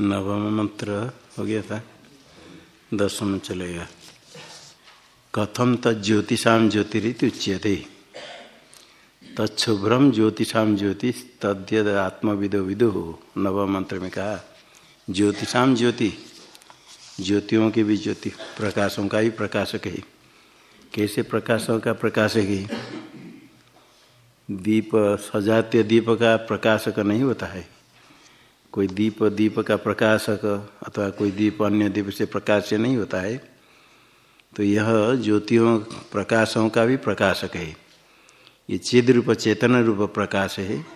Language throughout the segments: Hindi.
नवम मंत्र हो गया था दसम चलेगा। कथम तज्योतिषा ज्योतिरित उच्यते। तत्शुभ्रम ज्योतिषा ज्योति तद्यद आत्मविदो विदु नवम मंत्र में कहा। ज्योतिषा ज्योति, ज्योतियों की भी ज्योति, प्रकाशों का ही प्रकाशक है। कैसे प्रकाशों का प्रकाशक है? दीप सजातीय दीप का प्रकाशक नहीं होता है। कोई दीप दीप का प्रकाशक अथवा कोई दीप अन्य दीप से प्रकाश से नहीं होता है तो यह ज्योतियों, प्रकाशों का भी प्रकाशक है। ये चिद रूप, चेतन रूप प्रकाश है।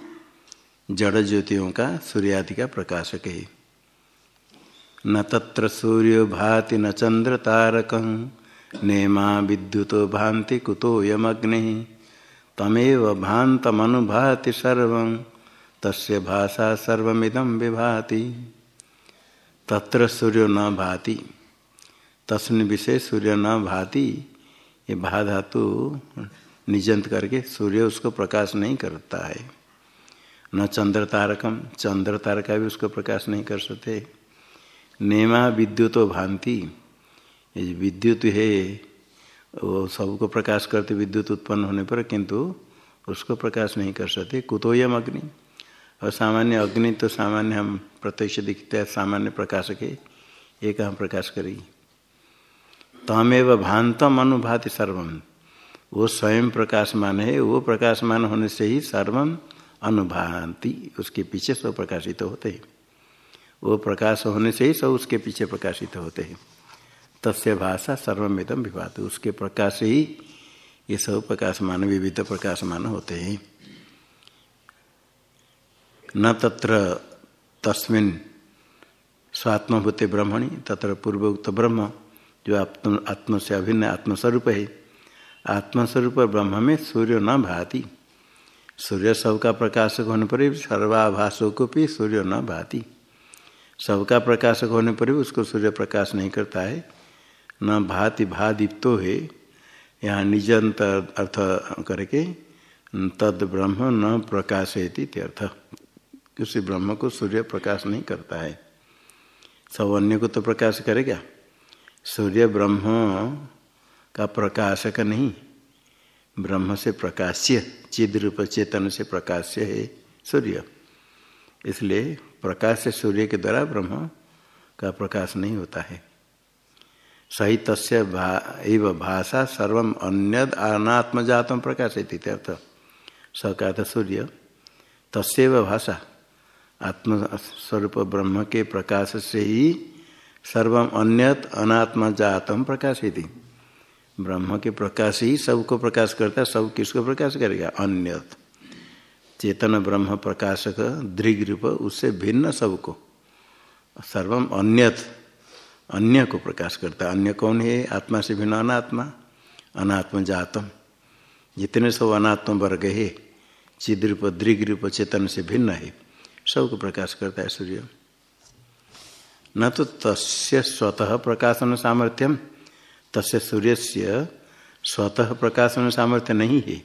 जड़ ज्योतियों का, सूर्यादि का प्रकाशक है। न तत्र सूर्यो भाति, न चंद्र तारक, नेमा विद्युत भांति कुतो यमग्नि, तमेव भांतमनुभाति सर्व तस्य भाषा सर्वमिदम विभाति। तत्र सूर्य न भाति तस्न विषय सूर्य न भाति, ये भा धातु निजंत करके सूर्य उसको प्रकाश नहीं करता है। न चंद्र तारकम, चंद्र तारका भी उसको प्रकाश नहीं कर सकते। नेमा विद्युतो भांति, ये विद्युत है, वो सबको प्रकाश करते विद्युत उत्पन्न होने पर, किंतु उसको प्रकाश नहीं कर सकते। कुतोयम अग्नि और सामान्य अग्नि तो सामान्य हम प्रत्यक्ष दिखते हैं, सामान्य प्रकाश के ये कहाँ प्रकाश करेगी तमेव भांतम अनुभाति सर्वम वो स्वयं प्रकाशमान है, वो प्रकाशमान होने से ही सर्वम अनुभांति, उसके पीछे सब प्रकाशित तो होते हैं। वो प्रकाश होने से ही सब उसके पीछे प्रकाशित तो होते हैं। तस्य भाषा सर्वमिदम विभात, उसके प्रकाश ही ये सब प्रकाशमान, विविध प्रकाशमान होते हैं। न तत्र तस्मिन स्वात्मभूते ब्रह्मणि, तत्र पूर्वोक्त ब्रह्म, जो आत्म आत्म से अभिन्न आत्मस्वरूप है। आत्मस्वरूप ब्रह्म में सूर्य न भाति। सूर्य सबका प्रकाशक होने पर भी सर्वाभाषों को भी सूर्य न भाति। सबका प्रकाशक होने पर भी उसको सूर्य प्रकाश नहीं करता है। न भाति भादीप्तो है। यहाँ निजंत अर्थ करके तद ब्रह्म न प्रकाशयती अर्थ उसी ब्रह्म को सूर्य प्रकाश नहीं करता है। सब अन्य को तो प्रकाश करेगा सूर्य ब्रह्म का प्रकाशक नहीं। ब्रह्म से प्रकाश्य, चिद रूप चेतन से प्रकाश्य है सूर्य। इसलिए प्रकाश से सूर्य के द्वारा ब्रह्म का प्रकाश नहीं होता है। सही तस्य भा भाषा सर्व अन्य अनात्मजातम प्रकाश अर्थ स का सूर्य तस्व भाषा। आत्म स्वरूप ब्रह्म के प्रकाश से ही सर्वम अन्यत अनात्मा जातम प्रकाशित। ब्रह्म के प्रकाश ही सबको प्रकाश करता है सब किसको प्रकाश करेगा? अन्यत। चेतन ब्रह्म प्रकाशक दृग रूप उससे भिन्न सबको। सर्वम अन्यत, अन्य को प्रकाश करता। है अन्य कौन है? आत्मा से भिन्न अनात्मा, अनात्म जातम। जितने सब अनात्म वर्ग है, चिद्रूप दृग रूप चेतन से भिन्न है। सबको प्रकाश करता है सूर्य। न तो तस्य स्वतः प्रकाशन सामर्थ्यम, तस्य सूर्य से स्वतः प्रकाशन सामर्थ्य नहीं है।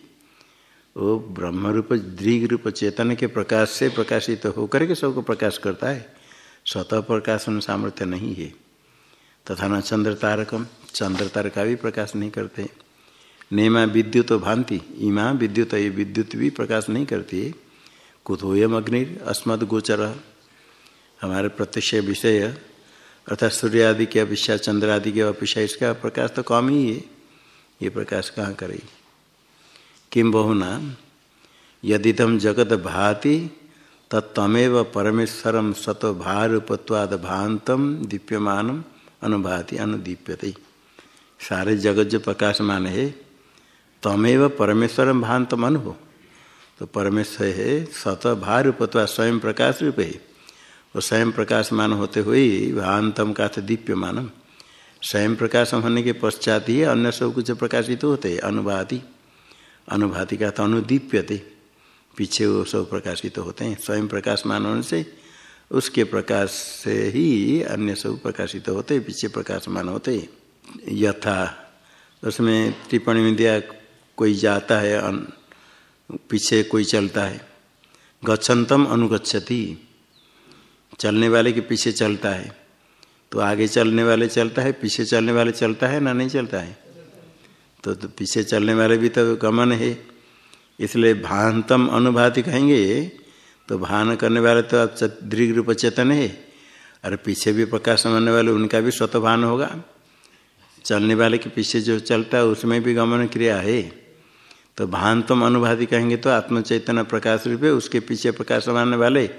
वो ब्रह्म रूप दृग रूप चेतन के प्रकाश से प्रकाशित तो होकर के सबको प्रकाश करता है। स्वतः प्रकाशन सामर्थ्य नहीं है। तथा न चंद्र तारकम, चंद्र तारका भी प्रकाश नहीं करते। नेमा विद्युत भांति, इमा विद्युत ये विद्युत भी प्रकाश नहीं करती। है कुतोयम अग्नि अस्मद गोचर। हमारे प्रत्यक्ष विषय, अर्थात सूर्य आदि के अपेक्षा चंद्र आदि के अपेक्षा इसका प्रकाश तो कम ही है। ये प्रकाश कहाँ करे किम बहुना यदि तम जगत भाति तत्तमेव परमेश्वरम सत भारूपत्वाद भांतम दीप्यमान अनुभाति, अनुदीप्यते। सारे जगत जो प्रकाशमान है। तमेव परमेश्वरम भांतम अनुभव। तो परमेश्वर है, सत भार रूपत्वा स्वयं प्रकाश रूप। है वो स्वयं प्रकाशमान होते हुए भांतम का दीप्यमानम। स्वयं प्रकाशम होने के पश्चात ही अन्य सब कुछ प्रकाशित तो होते, अनुभाति। अनुभाति का तो अनुदीप्यते। पीछे वो सब प्रकाशित तो होते हैं, स्वयं प्रकाशमान होने से उसके प्रकाश से ही अन्य सब प्रकाशित होते हैं पीछे प्रकाशमान होते। यथा, उसमें टिप्पणी में दिया, कोई जाता है पीछे कोई चलता है। गच्छन्तम अनुगच्छति। चलने वाले के पीछे चलता है। तो आगे चलने वाले चलता है पीछे चलने वाले चलता है ना नहीं चलता है? तो, तो पीछे चलने वाले भी तो गमन है। इसलिए भांतम अनुभाति कहेंगे तो भान करने वाले तो दृढ़ रूप चेतन है। और पीछे भी प्रकाश मानने वाले उनका भी स्वतः भान होगा। चलने वाले के पीछे जो चलता है उसमें भी गमन क्रिया है। तो भांतम अनुभाति कहेंगे तो आत्मचैतन्य प्रकाश रूप है उसके पीछे प्रकाश मानने वाले,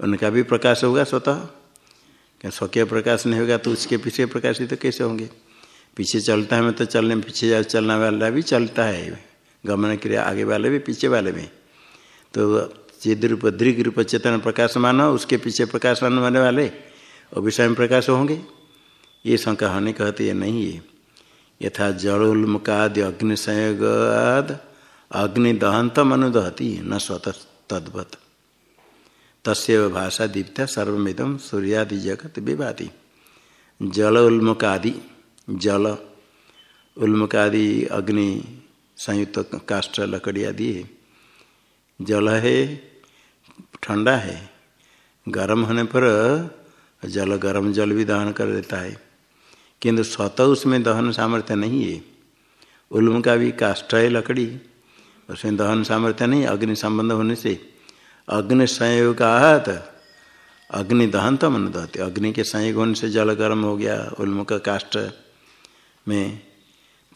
उनका भी प्रकाश होगा स्वतः। क्या स्वकीय प्रकाश नहीं होगा तो उसके पीछे प्रकाश प्रकाशित तो कैसे होंगे? पीछे चलता है मैं तो चलने, पीछे जा चलने वाला भी चलता है। गमन क्रिया आगे वाले भी, पीछे वाले भी। तो चिद रूप, दृग रूप, चेतन प्रकाश मानो, उसके पीछे प्रकाश मानने वाले और विषय में प्रकाश होंगे। ये शंका होने कहते ये नहीं है। यथा जड़ोन्मुखाद अग्निसंयोगाद अग्निदहंतम अनुदहती न स्वतः तद्वत। तस्व भाषा दीप्त सर्विदम सूर्यादि जगत विभाति जल उन्मुखादि जल उन्मुखादि अग्नि, संयुक्त काष्ठ, लकड़ी आदि है। जल है, ठंडा है। गर्म होने पर जल गर्म जल भी दहन कर देता है। किंतु स्वतः उसमें दहन सामर्थ्य नहीं है। उल्म का भी काष्ठ है, लकड़ी। उसमें दहन सामर्थ्य नहीं, अग्नि संबंध होने से। अग्नि संयोग आहत, अग्नि दहन तो मन दहते। अग्नि के संयोग होने से जल गर्म हो गया उल्म का काष्ठ में।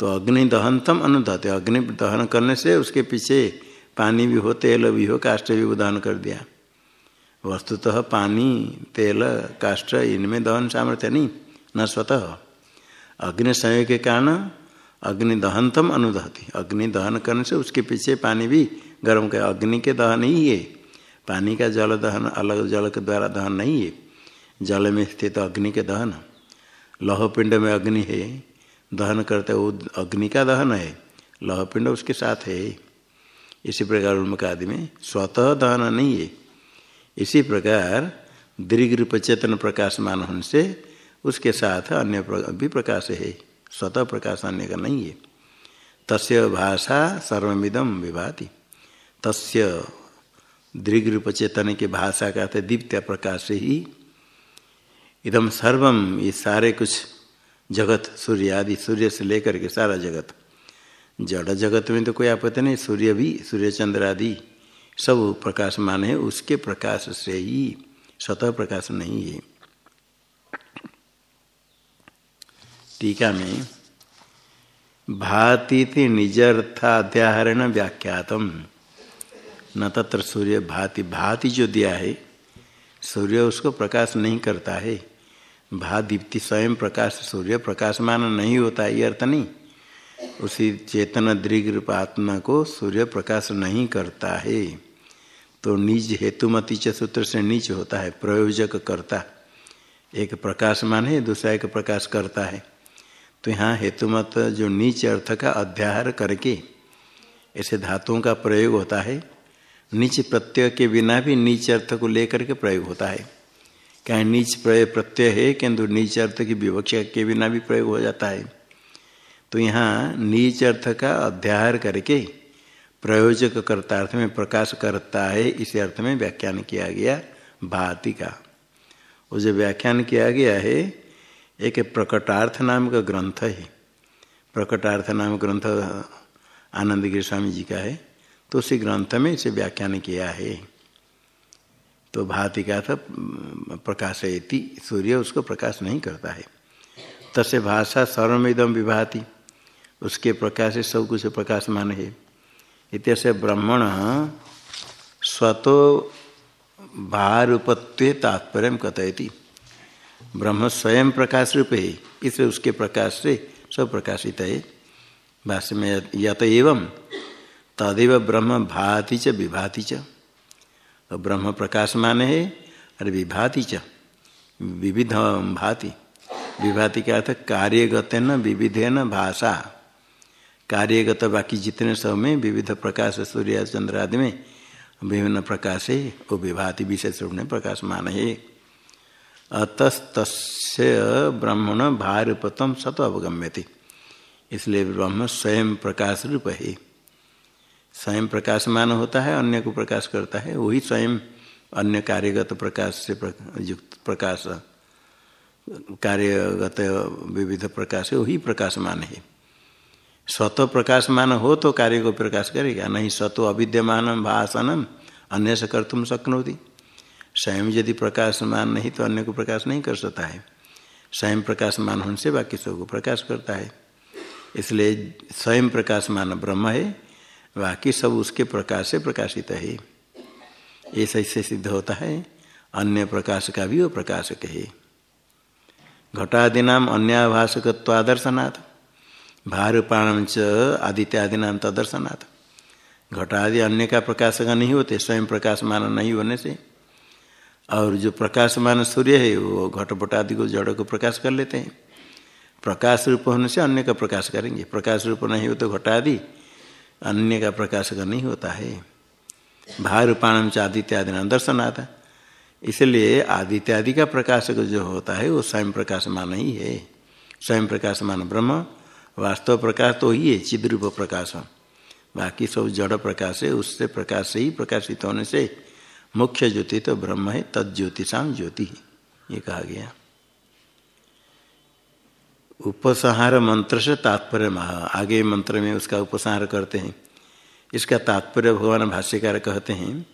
तो अग्नि दहनतम अनुदहते अग्नि दहन करने से उसके पीछे पानी भी हो, तेल भी हो, काष्ठ भी दहन कर दिया। वस्तुतः पानी, तेल, काष्ठ, इनमें दहन सामर्थ्य नहीं, न स्वतः। अग्नि संयोग के कारण अग्नि दहनतम अनुदहती। अग्नि दहन करने से उसके पीछे पानी भी गर्म कर, अग्नि के दहन ही है। पानी का जल दहन, अलग जल के द्वारा दहन नहीं है। जल में स्थित अग्नि के दहन। लौह पिंड में अग्नि है। दहन करते वो अग्नि का दहन है। लौह पिंड उसके साथ है। इसी प्रकार उन्मुख आदि में स्वतः दहन नहीं है। इसी प्रकार दीर्घ रूप चेतन प्रकाशमान होने से उसके साथ अन्य भी प्रकाश है। स्वतः प्रकाश अन्य का नहीं है। तस्य भाषा सर्वमिदम विभाति। तस्य दीर्घ रूप चेतन की भाषा का अर्थ दीप्त प्रकाश ही। इदम सर्वम ये सारे कुछ जगत, सूर्य आदि, सूर्य से लेकर के सारा जगत। जड़ जगत में तो कोई आपत्ति नहीं, सूर्य भी, सूर्य चंद्र आदि सब प्रकाश मान है, उसके प्रकाश से ही, स्वतः प्रकाश नहीं है। टीका में भाति निजर्थाध्याहरण व्याख्यातम। न तत्र सूर्य भाति भाति जो दिया है, सूर्य उसको प्रकाश नहीं करता है। भा दीप्ति स्वयं प्रकाश, सूर्य प्रकाशमान नहीं होता, ये अर्थ नहीं। उसी चेतन दृग रूप आत्मा को सूर्य प्रकाश नहीं करता है। तो निज हेतुमती च सूत्र से नीच होता है, प्रयोजक करता। एक प्रकाशमान है, दूसरा एक प्रकाश करता है। तो यहाँ हेतुमत जो नीच अर्थ का अध्याहार करके ऐसे धातुओं का प्रयोग होता है, नीच प्रत्यय के बिना भी नीच अर्थ को लेकर के प्रयोग होता है। क्या नीच प्रत्यय है, किंतु नीच अर्थ की विवक्षा के बिना भी प्रयोग हो जाता है? तो यहाँ नीच अर्थ का अध्याहार करके प्रयोजक करता अर्थ में प्रकाश करता है, इस अर्थ में व्याख्यान किया गया भाति का। वो जो व्याख्यान किया गया है एक प्रकटार्थ नाम का ग्रंथ है। प्रकटार्थ नाम ग्रंथ आनंद गिरी स्वामी जी का है। तो उसी ग्रंथ में इसे व्याख्यान किया है। तो भाति का था प्रकाश सूर्य उसको प्रकाश नहीं करता है। तसे भाषा सर्वमिदम विभाति, उसके प्रकाश से सब कुछ प्रकाशमान है। इत्यस्य ब्रह्मण स्वतो भारूपत्व तात्पर्य कथयति। ब्रह्म स्वयं प्रकाश रूप है। इसलिए उसके प्रकाश से सब प्रकाशित है। भाष्य में यत एवं तदेव ब्रह्म भाति च विभाति च। और ब्रह्म प्रकाश माने है और विभाति च। विविध भाति। विभाति का अर्थ कार्यगत न विविधे न भाषा। कार्यगत बाकी जितने सब में विविध प्रकाश, सूर्य, चंद्र आदि में विभिन्न प्रकाश है, वो विभाति विशेष रूप में प्रकाश मान है। अतस्त ब्रह्मण भारूपतम सत अवगम्य थी इसलिए ब्रह्म स्वयं प्रकाश रूप है। स्वयं प्रकाशमान होता है, अन्य को प्रकाश करता है, वही स्वयं अन्य कार्यगत प्रकाश से युक्त प्रकाश, कार्यगत विविध प्रकाश है वही प्रकाशमान है। स्वतः प्रकाशमान हो तो कार्य को प्रकाश करेगा, नहीं स्वतो अविद्यमान भाषणम अन्य से कर तुम शक्नोती। स्वयं यदि प्रकाशमान नहीं तो अन्य को प्रकाश नहीं कर सकता है। स्वयं प्रकाशमान होने से बाकी सबको प्रकाश करता है। इसलिए स्वयं प्रकाशमान ब्रह्म है, बाकी सब उसके प्रकाश से प्रकाशित है। ऐसा इससे सिद्ध होता है, अन्य प्रकाश का भी वो प्रकाशक है घटादि नाम अन्याभाषकत्वादर्शनाथ भारूपाण च आदित्यादिनाम तदर्शनाथ घटादि अन्य का प्रकाशक नहीं होते, स्वयं प्रकाशमान नहीं होने से और जो प्रकाशमान सूर्य है, वो घटपट आदि को जड़ को प्रकाश कर लेते हैं। प्रकाश रूप होने से अन्य का प्रकाश करेंगे। प्रकाश रूप नहीं हो तो घटादि, अन्य का प्रकाशक नहीं होता है। भारूपाणम च आदित्यादि नाम दर्शन आता इसलिए आदित्यादि का प्रकाशक जो होता है, वो स्वयं प्रकाशमान ही है। स्वयं प्रकाशमान ब्रह्म, वास्तव प्रकाश तो ही है, चिद्रूप प्रकाश। बाकी सब जड़ प्रकाश है, उससे प्रकाश से ही प्रकाशित होने से मुख्य ज्योति तो ब्रह्म है, तद ज्योतिषाम ज्योति ये कहा गया। उपसंहार मंत्र से तात्पर्य महा, आगे मंत्र में उसका उपसंहार करते हैं। इसका तात्पर्य भगवान भाष्यकार कहते हैं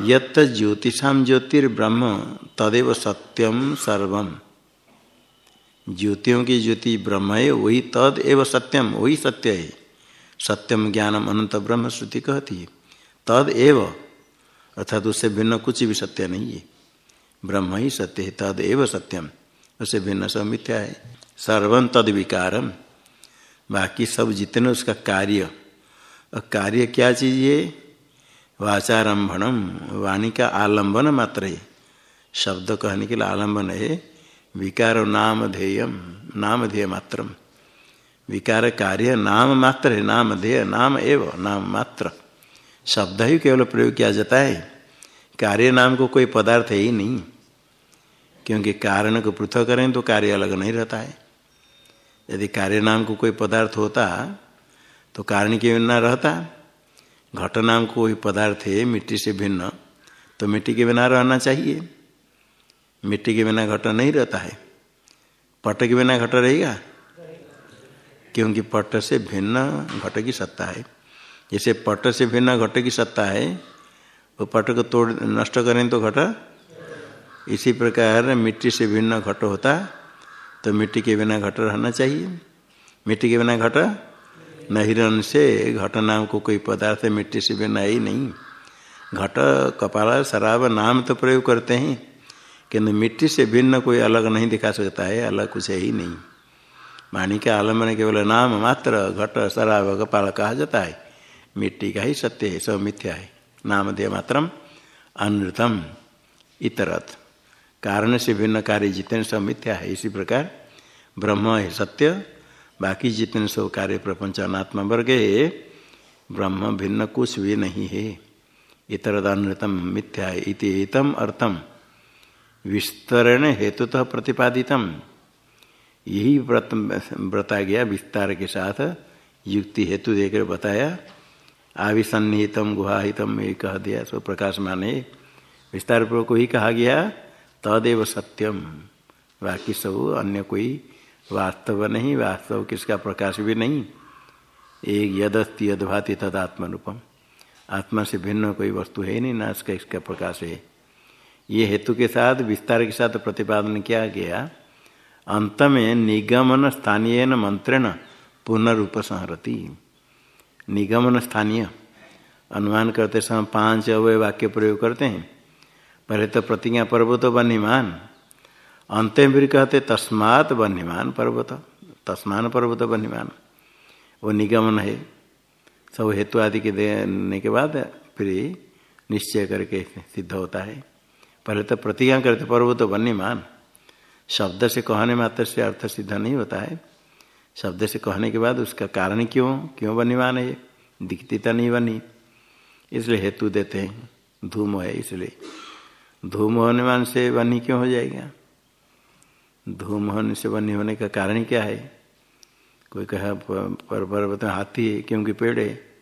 यत ज्योतिषाम ज्योतिर्ब्रह्म तदेव सत्यम सर्वम। ज्योतियों की ज्योति ब्रह्म है, वही तद एव सत्यम वही सत्य है। सत्यम ज्ञानम अनंत ब्रह्म श्रुति कहती है। तद एव अर्थात उससे भिन्न कुछ भी सत्य नहीं है। ब्रह्म ही सत्य है तद एव सत्यम। उससे भिन्न सब मिथ्या है। सर्वम तद विकारम बाकी सब जितने उसका कार्य। और कार्य क्या चीज़ है? वाचारंभणम, वाणी का आलंबन मात्र है। शब्द कहने के लिए आलंबन है। विकार नाम ध्येयम, नाम ध्येय मात्रम। विकार कार्य नाम मात्र है, नाम ध्येय, नाम एव, नाम मात्र। शब्द ही केवल प्रयोग किया जाता है। कार्य नाम को कोई पदार्थ है ही नहीं। क्योंकि कारण को पृथक करें तो कार्य अलग नहीं रहता है। यदि कार्य नाम को कोई पदार्थ होता तो कारण के बिना रहता। घट नाम को कोई पदार्थ है, मिट्टी से भिन्न तो मिट्टी के बिना रहना चाहिए। मिट्टी के बिना घट नहीं रहता है। पट के बिना घट रहेगा? क्योंकि पट से भिन्न घट की सत्ता है। जैसे पट से भिन्न घट की सत्ता है, वो पट को तोड़, नष्ट करें तो घट, इसी प्रकार मिट्टी से भिन्न घट होता तो मिट्टी के बिना घट रहना चाहिए। मिट्टी के बिना घट नहीं रहने से घट नाम को कोई पदार्थ मिट्टी से बिना ही नहीं। घट, कपाल, शराब नाम तो प्रयोग करते हैं, किंतु मिट्टी से भिन्न कोई अलग नहीं दिखा सकता है, अलग कुछ है ही नहीं। वाणी के आलंबन केवल नाम मात्र, घट, शराब, कपाल कहा जाता है। मिट्टी का ही सत्य है, सब मिथ्या है। नाम दे मात्रम अनृतम इतरत। कारण से भिन्न कार्य जितने सब मिथ्या है, इसी प्रकार ब्रह्म है सत्य, बाकी जितने सब कार्य प्रपंच अनात्मा वर्ग है, ब्रह्म भिन्न कुछ भी नहीं है। इतरदानृतम मिथ्या इति एतम अर्थम। विस्तरण हेतुतः प्रतिपादितम। यही व्रत, व्रता गया, विस्तार के साथ युक्ति हेतु देकर बताया। आविसन्निहितम गुहाहितम ये कह दिया सो प्रकाश माने विस्तार पूर्वक ही कहा गया, तदेव सत्यम बाकी सब अन्य कोई वास्तव नहीं, वास्तव किसका प्रकाश भी नहीं। एक यदस्ति यदभाति तद आत्मरूपम आत्मा से भिन्न कोई वस्तु है नहीं, ना इसका इसका प्रकाश है। ये हेतु के साथ, विस्तार के साथ प्रतिपादन किया गया। अंत में निगमन स्थानीय मंत्रेण पुनर्रूप संहरती निगमन स्थानीय। अनुमान करते समय पाँच अवय वाक्य प्रयोग करते हैं। पहले तो प्रतिज्ञा पर्वत बन्यमान अंत में फिर कहते तस्मात बन्यमान पर्वत। तस्मान पर्वत बन्यमान वो निगमन है। सब हेतु आदि के देने के बाद फिर निश्चय करके सिद्ध होता है। पहले तो प्रतिज्ञा करते पर्वत बन्यमान शब्द से कहने मात्र से अर्थ सिद्ध नहीं होता है। शब्द से कहने के बाद उसका कारण क्यों? क्यों बन्यमान है दिखती तो नहीं बनी। इसलिए हेतु देते हैं। धूम है इसलिए। धूम होने मान से बनी क्यों हो जाएगा? धूम होने से बनी होने का कारण क्या है? कोई कहा पर पर्वत हाथी है, क्योंकि पेड़ है।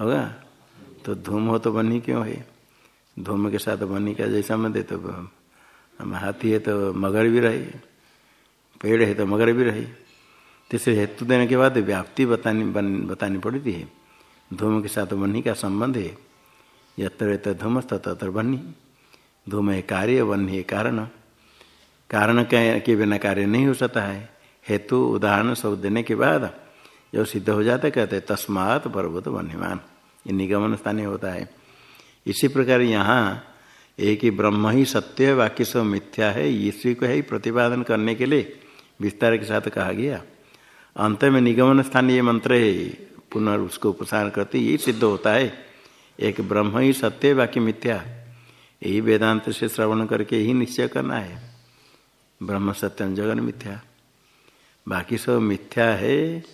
होगा? तो धूम हो तो बनी क्यों है? धूम के साथ बनी का जैसा मत तो हाथी है तो मगर भी रहे। पेड़ है तो मगर भी रहे। तीसरे हेतु देने के बाद व्याप्ति बतानी बन, बतानी पड़ती है। धूम के साथ वन्नी का संबंध है। यत्र यत्र धूम तत्र बनी धूम है कार्य वन है कारण। कारण के बिना कार्य नहीं हो सकता है। हेतु उदाहरण सब देने के बाद जब सिद्ध हो जाता कहते तस्मात पर्वत वन्यमान ये निगमन स्थानीय होता है। इसी प्रकार यहाँ एक ही ब्रह्म ही सत्य है बाकी सब मिथ्या है। इसी को ही प्रतिपादन करने के लिए विस्तार के साथ कहा गया। अंत में निगमन स्थान ये मंत्र है पुनर् उसको उपसार करते यही सिद्ध होता है। एक ब्रह्म ही सत्य, बाकी मिथ्या। यही वेदांत से श्रवण करके ही निश्चय करना है। ब्रह्म सत्यम, जगन मिथ्या। बाकी सब मिथ्या है।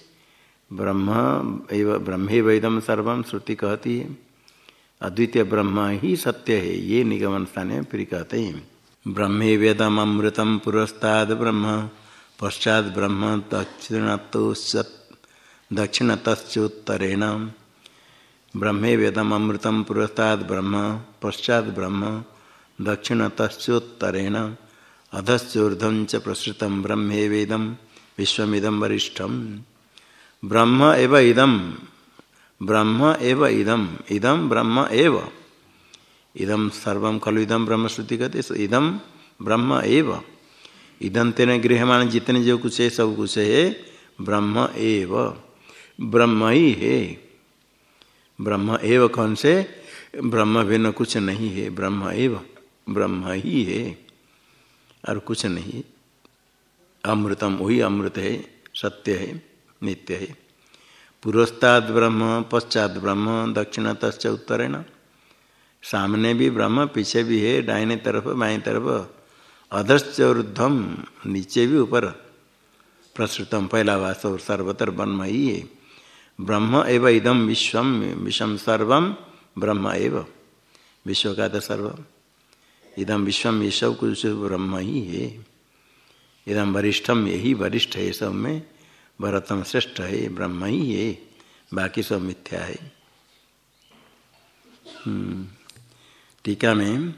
ब्रह्म एवं, ब्रह्मे वेदम सर्वम, श्रुति कहती है। अद्वितीय ब्रह्म ही सत्य है, ये निगमन स्थान में फिर कहते हैं। ब्रह्मे वेदम अमृतम पुरस्ताद ब्रह्म। पश्चात ब्रह्म दक्षिण दक्षिणतश्चोत्तरेण ब्रह्मे वेदम अमृतम पुरस्ताद ब्रह्म, पश्चात ब्रह्म दक्षिणतश्चोत्तरेण अधश्चोर्धम च प्रसृत ब्रह्मे वेदम, विश्वमिदम वरिष्ठम। ब्रह्म एव इदम, ब्रह्म एव इदम इदम ब्रह्म एव। इदम सर्व खलु इदम ब्रह्म श्रुति इदम ब्रह्म एव। इदम तेने गृहमान जितने जो कुछ है, सब कुछ है, ब्रह्म एव। ब्रह्म ही है। ब्रह्म एव कौन से? ब्रह्म भिन्न कुछ नहीं है। ब्रह्म एव। ब्रह्म ही है। और कुछ नहीं अमृतम, वही अमृत है, सत्य है, नित्य है। पूर्वस्ताद ब्रह्म पश्चात ब्रह्म दक्षिण तस् उत्तरेण। सामने भी ब्रह्म, पीछे भी है डाइने तरफ़, बाएँ तरफ़। अधश्च नीचे भी ऊपर। प्रसृतम पहला वास और सर्वतर ब्रह्म। ही है ब्रह्म एव इदम विश्वम विश्वम सर्वम ब्रह्म एव। विश्व का तो सर्व। इदम विश्वम ये सब कुछ ब्रह्म। ही है इदम वरिष्ठम यही वरिष्ठ है सब में भरतम श्रेष्ठ है ब्रह्म। ही है बाकी सब मिथ्या है। हम्म, टीका में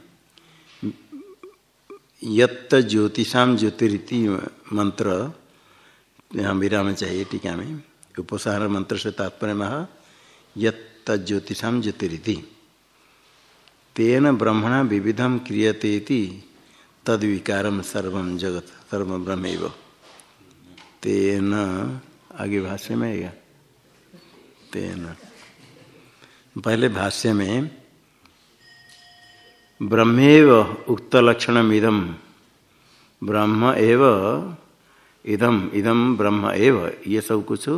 यत्त ज्योतिषाम ज्योतिरिति मंत्र यहाँ विराम चाहिए टीका में, उपसार मंत्र से तात्पर्य महा, यत्त ज्योतिषाम ज्योतिरिति। तेन ब्रह्मणा विविधम क्रियते तद विकारम सर्व जगत सर्व ब्रह्म तेन, आगे भाष्य में आएगा? तेन। पहले भाष्य में ब्रह्मेव उक्त लक्षण इदम ब्रह्म एव इदम इदम ब्रह्म एव। ये सब कुछ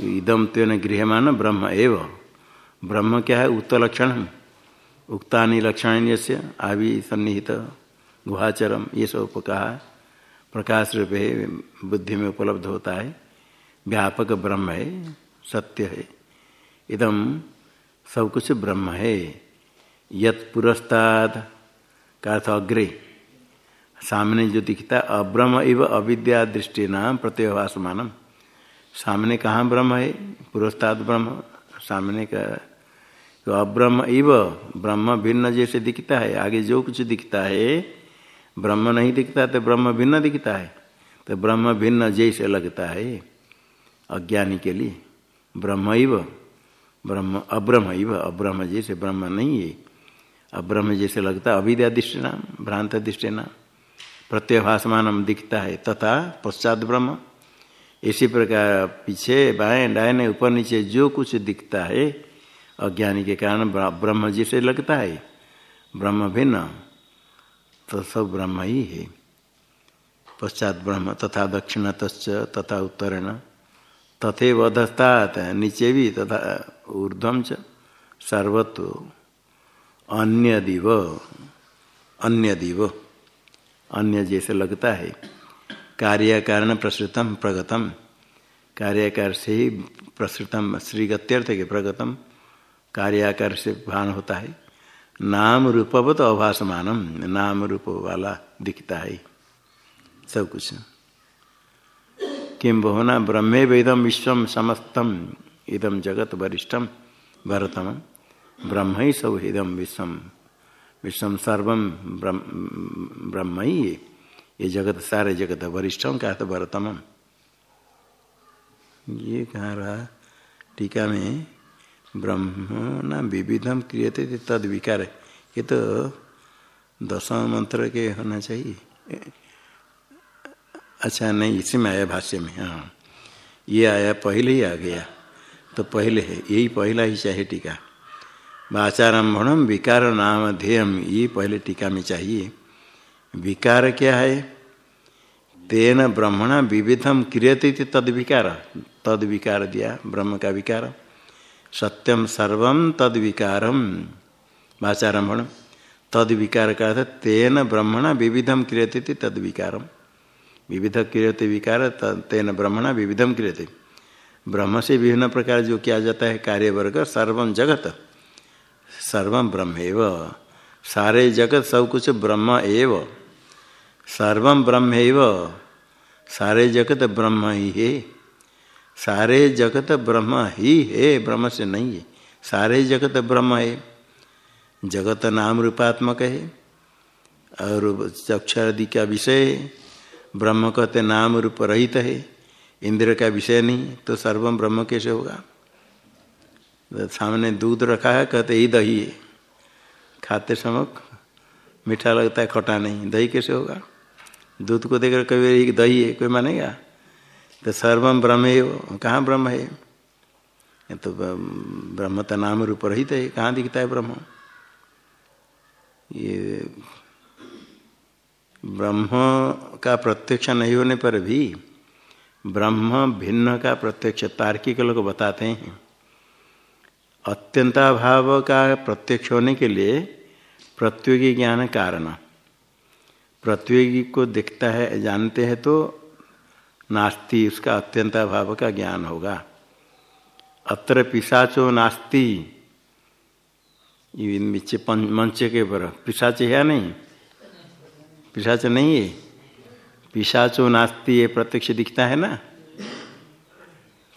इदम तेन गृहमान ब्रह्म एव। ब्रह्म क्या है? उक्त लक्षण उक्ता लक्षण से आदि सन्निहित, गुहाचरम, ये सब कहा प्रकाश रूप बुद्धि में उपलब्ध होता है। व्यापक ब्रह्म है, सत्य है। इदम सब कुछ ब्रह्म है। यत पुरस्ताद का अर्थ अग्रे। सामने जो दिखता है अब्रह्म इव अविद्या दृष्टि नाम प्रत्यभासमानम सामने कहाँ ब्रह्म है? पुरस्ताद ब्रह्म। सामने का तो अब्रह्म इव, ब्रह्म भिन्न जैसे दिखता है, आगे जो कुछ दिखता है, ब्रह्म नहीं दिखता तो ब्रह्म भिन्न दिखता है। तो ब्रह्म भिन्न जैसे लगता है, अज्ञानी के लिए। ब्रह्म इव, ब्रह्म अब्रह्म इव, अब्रह्म जैसे ब्रह्म नहीं है। अब्रह्म जैसे लगता अविद्या दृष्टि नाम भ्रांत दृष्टि नाम प्रत्यभासमान दिखता है, तथा पश्चात ब्रह्म। इसी प्रकार पीछे बाएँ डायने ऊपर नीचे जो कुछ दिखता है, अज्ञानी के कारण ब्रह्म जैसे लगता है। ब्रह्म भिन्न तो सब ब्रह्म ही है। पश्चात ब्रह्म, तथा दक्षिण तस् तथा उत्तरण तथे वधस्तात नीचे भी तथा ऊर्धम च सर्वत्व अन्य दिव अन्य दिव अन्य जैसे लगता है। कार्य कारण प्रसृतम, प्रगतम। कार्याकार से ही प्रसृतम, श्रीगत्यर्थ के प्रगतम। कार्याकार से भान होता है। नाम रूपवत अभासमानम, नाम रूप वाला दिखता है। सब कुछ। किम बहुना ब्रह्मे वेदम विश्वम समस्तम इदम जगत वरिष्ठम भरतम ब्रह्म ही सब इदम विश्वम विश्वम सर्वम ब्रह्म। ही है ये जगत, सारे जगत वरिष्ठम का तो वरतम ये कहाँ रहा, टीका में ब्रह्म न विविधम क्रियते तद विकार। ये तो दसम मंत्र के होना चाहिए। अच्छा नहीं, इसी में आया भाष्य में हाँ। ये आया, पहले ही आ गया। तो पहले है, यही पहला ही चाहिए टीका। वाचारंभम विकार नाम ध्येयम, ये पहले टीका में चाहिए। विकार क्या है? तेन ब्रह्मणा विविधम क्रियते थे तद विकार। तद विकार दिया, ब्रह्म का विकार। सत्यम सर्वम तद विकारम। वाचारंभण तद विकार का अर्थ, तेन ब्रह्मणा विविधम क्रियते थे तद विकारम। विविध क्रियते विकार तेन ब्रह्मणा विविधम क्रियते। ब्रह्म से विभिन्न प्रकार जो किया जाता है कार्य वर्ग सर्वम जगत। सर्वम ब्रह्मेव। सारे जगत सब कुछ ब्रह्म एव। सर्व ब्रह्म सारे जगत ब्रह्म ही है। सारे जगत ब्रह्म ही है, ब्रह्म से नहीं है। सारे जगत ब्रह्म है। जगत नाम रूपात्मक है। और चक्षरादि का विषय ब्रह्म कहते नाम रूप रहित है। इंद्र का विषय नहीं तो सर्वम ब्रह्म कैसे होगा? तो सामने दूध रखा है, कहते ही दही है। खाते समय मीठा लगता है, खटा नहीं, दही कैसे होगा? दूध को देखकर कभी दही है? कोई मानेगा? तो सर्वम ब्रह्म है कहाँ ब्रह्म है? तो ब्रह्म तो नाम रूप रहित है, कहाँ दिखता है ब्रह्म? ये ब्रह्म का प्रत्यक्ष नहीं होने पर भी ब्रह्म भिन्न का प्रत्यक्ष तार्किक लोग बताते हैं। अत्यंताभाव का प्रत्यक्ष होने के लिए प्रत्योगी ज्ञान कारण। प्रत्योगी को देखता है, जानते हैं तो नास्ति, उसका अत्यंताभाव का ज्ञान होगा। अत्र पिशाचो नास्ति। नीचे मंच के ऊपर। पिशाच है या नहीं? पिशाच नहीं है? पिशाचो नास्ती ये प्रत्यक्ष दिखता है ना?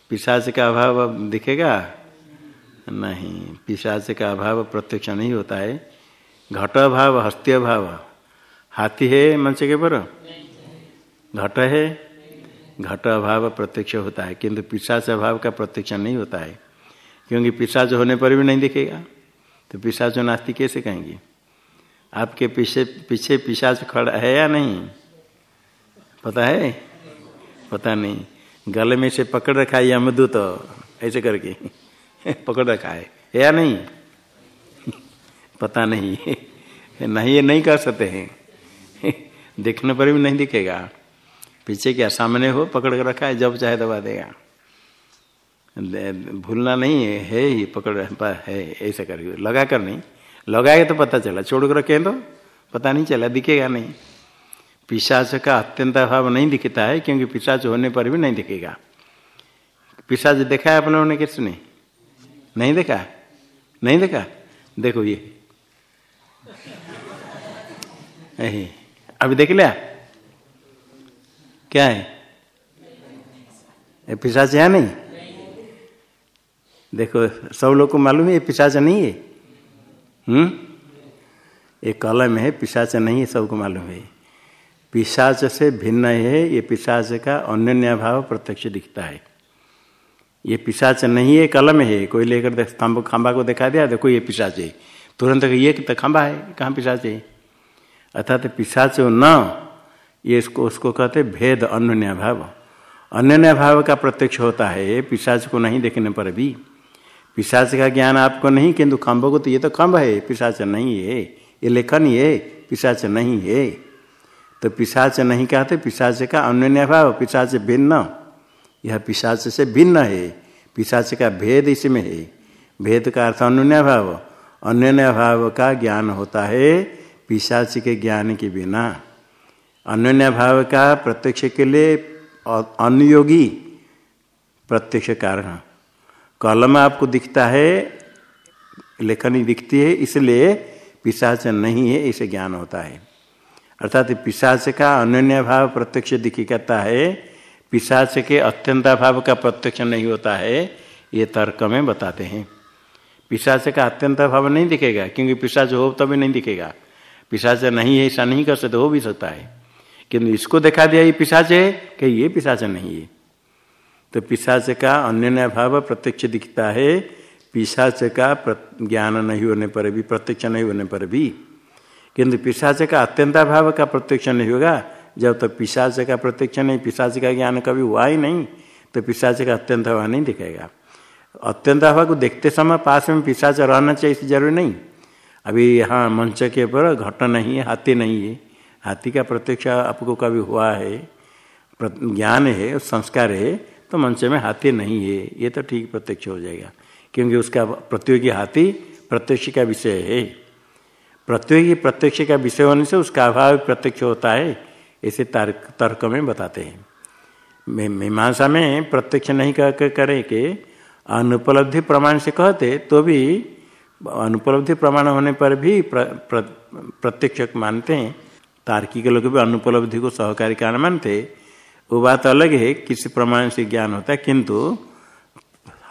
पिशाच का अभाव दिखेगा? नहीं पिशाच का अभाव प्रत्यक्ष नहीं होता है। घट अभाव, हस्ती अभाव। हाथी है मंच के ऊपर घट है? घट अभाव प्रत्यक्ष होता है, किंतु पिशाच अभाव का प्रत्यक्ष नहीं होता है। क्योंकि पिशाच होने पर भी नहीं दिखेगा। तो पिशाच नास्ती कैसे कहेंगे? आपके पीछे पीछे पिशाच खड़ा है या नहीं? पता है? पता नहीं। गले में से पकड़ रखा है यमदूत तो ऐसे करके। पकड़ रखा है। या नहीं? पता नहीं। नहीं ये नहीं कर सकते हैं। देखने पर भी नहीं दिखेगा। पीछे क्या सामने हो पकड़ कर रखा है जब चाहे दबा देगा। भूलना नहीं है, है ही पकड़ है ऐसा करके लगा कर नहीं। लगाए तो पता चला छोड़ कर रखे तो पता नहीं चला दिखेगा नहीं। पिशाच का अत्यंत अभाव नहीं दिखता है क्योंकि पिशाच होने पर भी नहीं दिखेगा। पिशाच देखा है अपने होने किसने? नहीं देखा नहीं देखा देखो ये। अभी देख लिया? क्या है? पिशाच है नहीं? देखो, सब लोग को मालूम है ये पिशाच नहीं है? हम्म? ये कलम है, पिशाच नहीं है, सबको मालूम है। पिशाच से भिन्न है, ये पिशाच का अन्य भाव प्रत्यक्ष दिखता है। ये पिशाच नहीं है, कलम है। कोई लेकर स्तंभ खंबा को दिखा दिया, देखो ये पिशाच है। तुरंत ये तो खंबा है, कहाँ पिशाच है? अर्थात पिशाच न, ये इसको उसको कहते भेद अन्य भाव। अन्य भाव का प्रत्यक्ष होता है, पिशाच को नहीं देखने पर भी। पिशाच का ज्ञान आपको नहीं, किंतु खम्भ को तो ये तो खम्भ है, पिशाच नहीं है। ये लेखन है, पिशाच नहीं है। तो पिशाच नहीं कहते, पिशाच का अन्य भाव, पिशाच भिन्न। यह पिशाच से भिन्न है। पिशाच का भेद इसमें है। भेद का अर्थ अन्य भाव। अन्य भाव का ज्ञान होता है पिशाच के ज्ञान के बिना। अन्य भाव का प्रत्यक्ष के लिए अनुयोगी प्रत्यक्ष कारण। कलम आपको दिखता है, लेखनी दिखती है, इसलिए पिशाच नहीं है, इसे ज्ञान होता है। अर्थात पिशाच का अन्य भाव प्रत्यक्ष दिखी कहता है पिशाच के अत्यंता भाव का प्रत्यक्ष नहीं होता है, ये तर्क में बताते हैं। पिशाच का अत्यंत अभाव नहीं दिखेगा, क्योंकि पिशाच हो तभी नहीं दिखेगा। पिशाच नहीं है, ऐसा नहीं कर सकते, हो भी सकता है। किंतु इसको देखा दिया ये पिशाच है, कि ये पिशाच नहीं है। तो पिशाच का अन्य भाव प्रत्यक्ष दिखता है, पिशाच का ज्ञान नहीं होने पर भी, प्रत्यक्ष नहीं होने पर भी। किंतु पिशाच का अत्यंताभाव का प्रत्यक्ष नहीं होगा जब तक पिशाच का प्रत्यक्ष नहीं, पिशाच का ज्ञान कभी हुआ ही नहीं तो पिशाच का अत्यंत हवा नहीं दिखेगा। अत्यंत हवा को देखते समय पास में पिशाच रहना चाहिए ज़रूरी नहीं। अभी यहाँ मंच के ऊपर घट नहीं है, हाथी नहीं है। हाथी का प्रत्यक्ष आपको कभी हुआ है ज्ञान है, संस्कार है तो मंच में हाथी नहीं है। ये तो ठीक प्रत्यक्ष हो जाएगा, क्योंकि उसका प्रतियोगी हाथी प्रत्यक्ष का विषय है। प्रतियोगी प्रत्यक्ष का विषय होने से उसका अभाव प्रत्यक्ष होता है। ऐसे तर्क तर्क में बताते हैं। मीमांसा में प्रत्यक्ष नहीं कह करें कि अनुपलब्धि प्रमाण से कहते तो भी अनुपलब्धि प्रमाण होने पर भी प्र, प्र, प्रत्यक्ष मानते हैं। तार्किक लोग भी अनुपलब्धि को सहकारी कारण मानते। वो बात अलग है किसी प्रमाण से ज्ञान होता है किंतु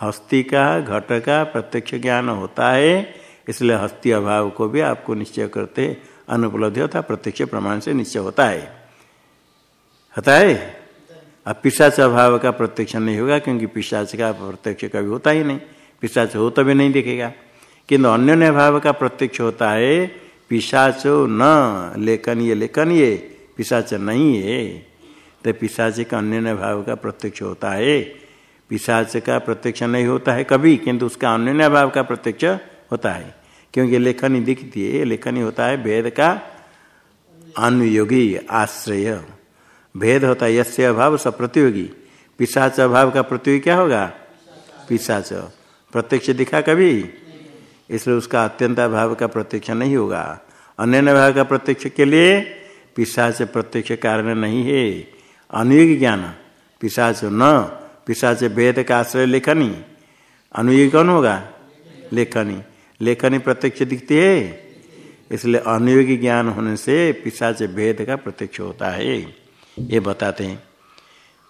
हस्ती का घट का प्रत्यक्ष ज्ञान होता है इसलिए हस्ती अभाव को भी आपको निश्चय करते अनुपलब्धि होता प्रत्यक्ष प्रमाण से निश्चय होता है। होता है अब पिशाच अभाव का प्रत्यक्ष नहीं होगा, क्योंकि पिशाच का प्रत्यक्ष कभी होता ही नहीं। पिशाच हो तभी नहीं दिखेगा। किंतु अन्य भाव का प्रत्यक्ष होता है, पिशाचो न लेखन ये लेखन ये पिशाच नहीं है। तो पिशाच का अन्य भाव का प्रत्यक्ष होता है। पिशाच का प्रत्यक्ष नहीं होता है कभी, किंतु उसका अन्य भाव का प्रत्यक्ष होता है। क्योंकि लेखनी दिखती है, लेखनी होता है वेद का अनुयोगी आश्रय। भेद होता है, यस्य अभाव स प्रतियोगी। पिशाच अभाव का प्रतियोगी क्या होगा? पिशाच। प्रत्यक्ष दिखा कभी? इसलिए उसका अत्यंत अभाव का प्रत्यक्ष नहीं होगा। अन्य अभाव का प्रत्यक्ष के लिए पिशाच प्रत्यक्ष कारण नहीं है। अनुयोगी ज्ञान। पिशाच न। पिशाच भेद का आश्रय लेखनी। अनुयोगी कौन होगा? लेखनी। लेखनी प्रत्यक्ष दिखती है। इसलिए अनुयोगी ज्ञान होने से पिशाच भेद का प्रत्यक्ष होता है। ये बताते हैं।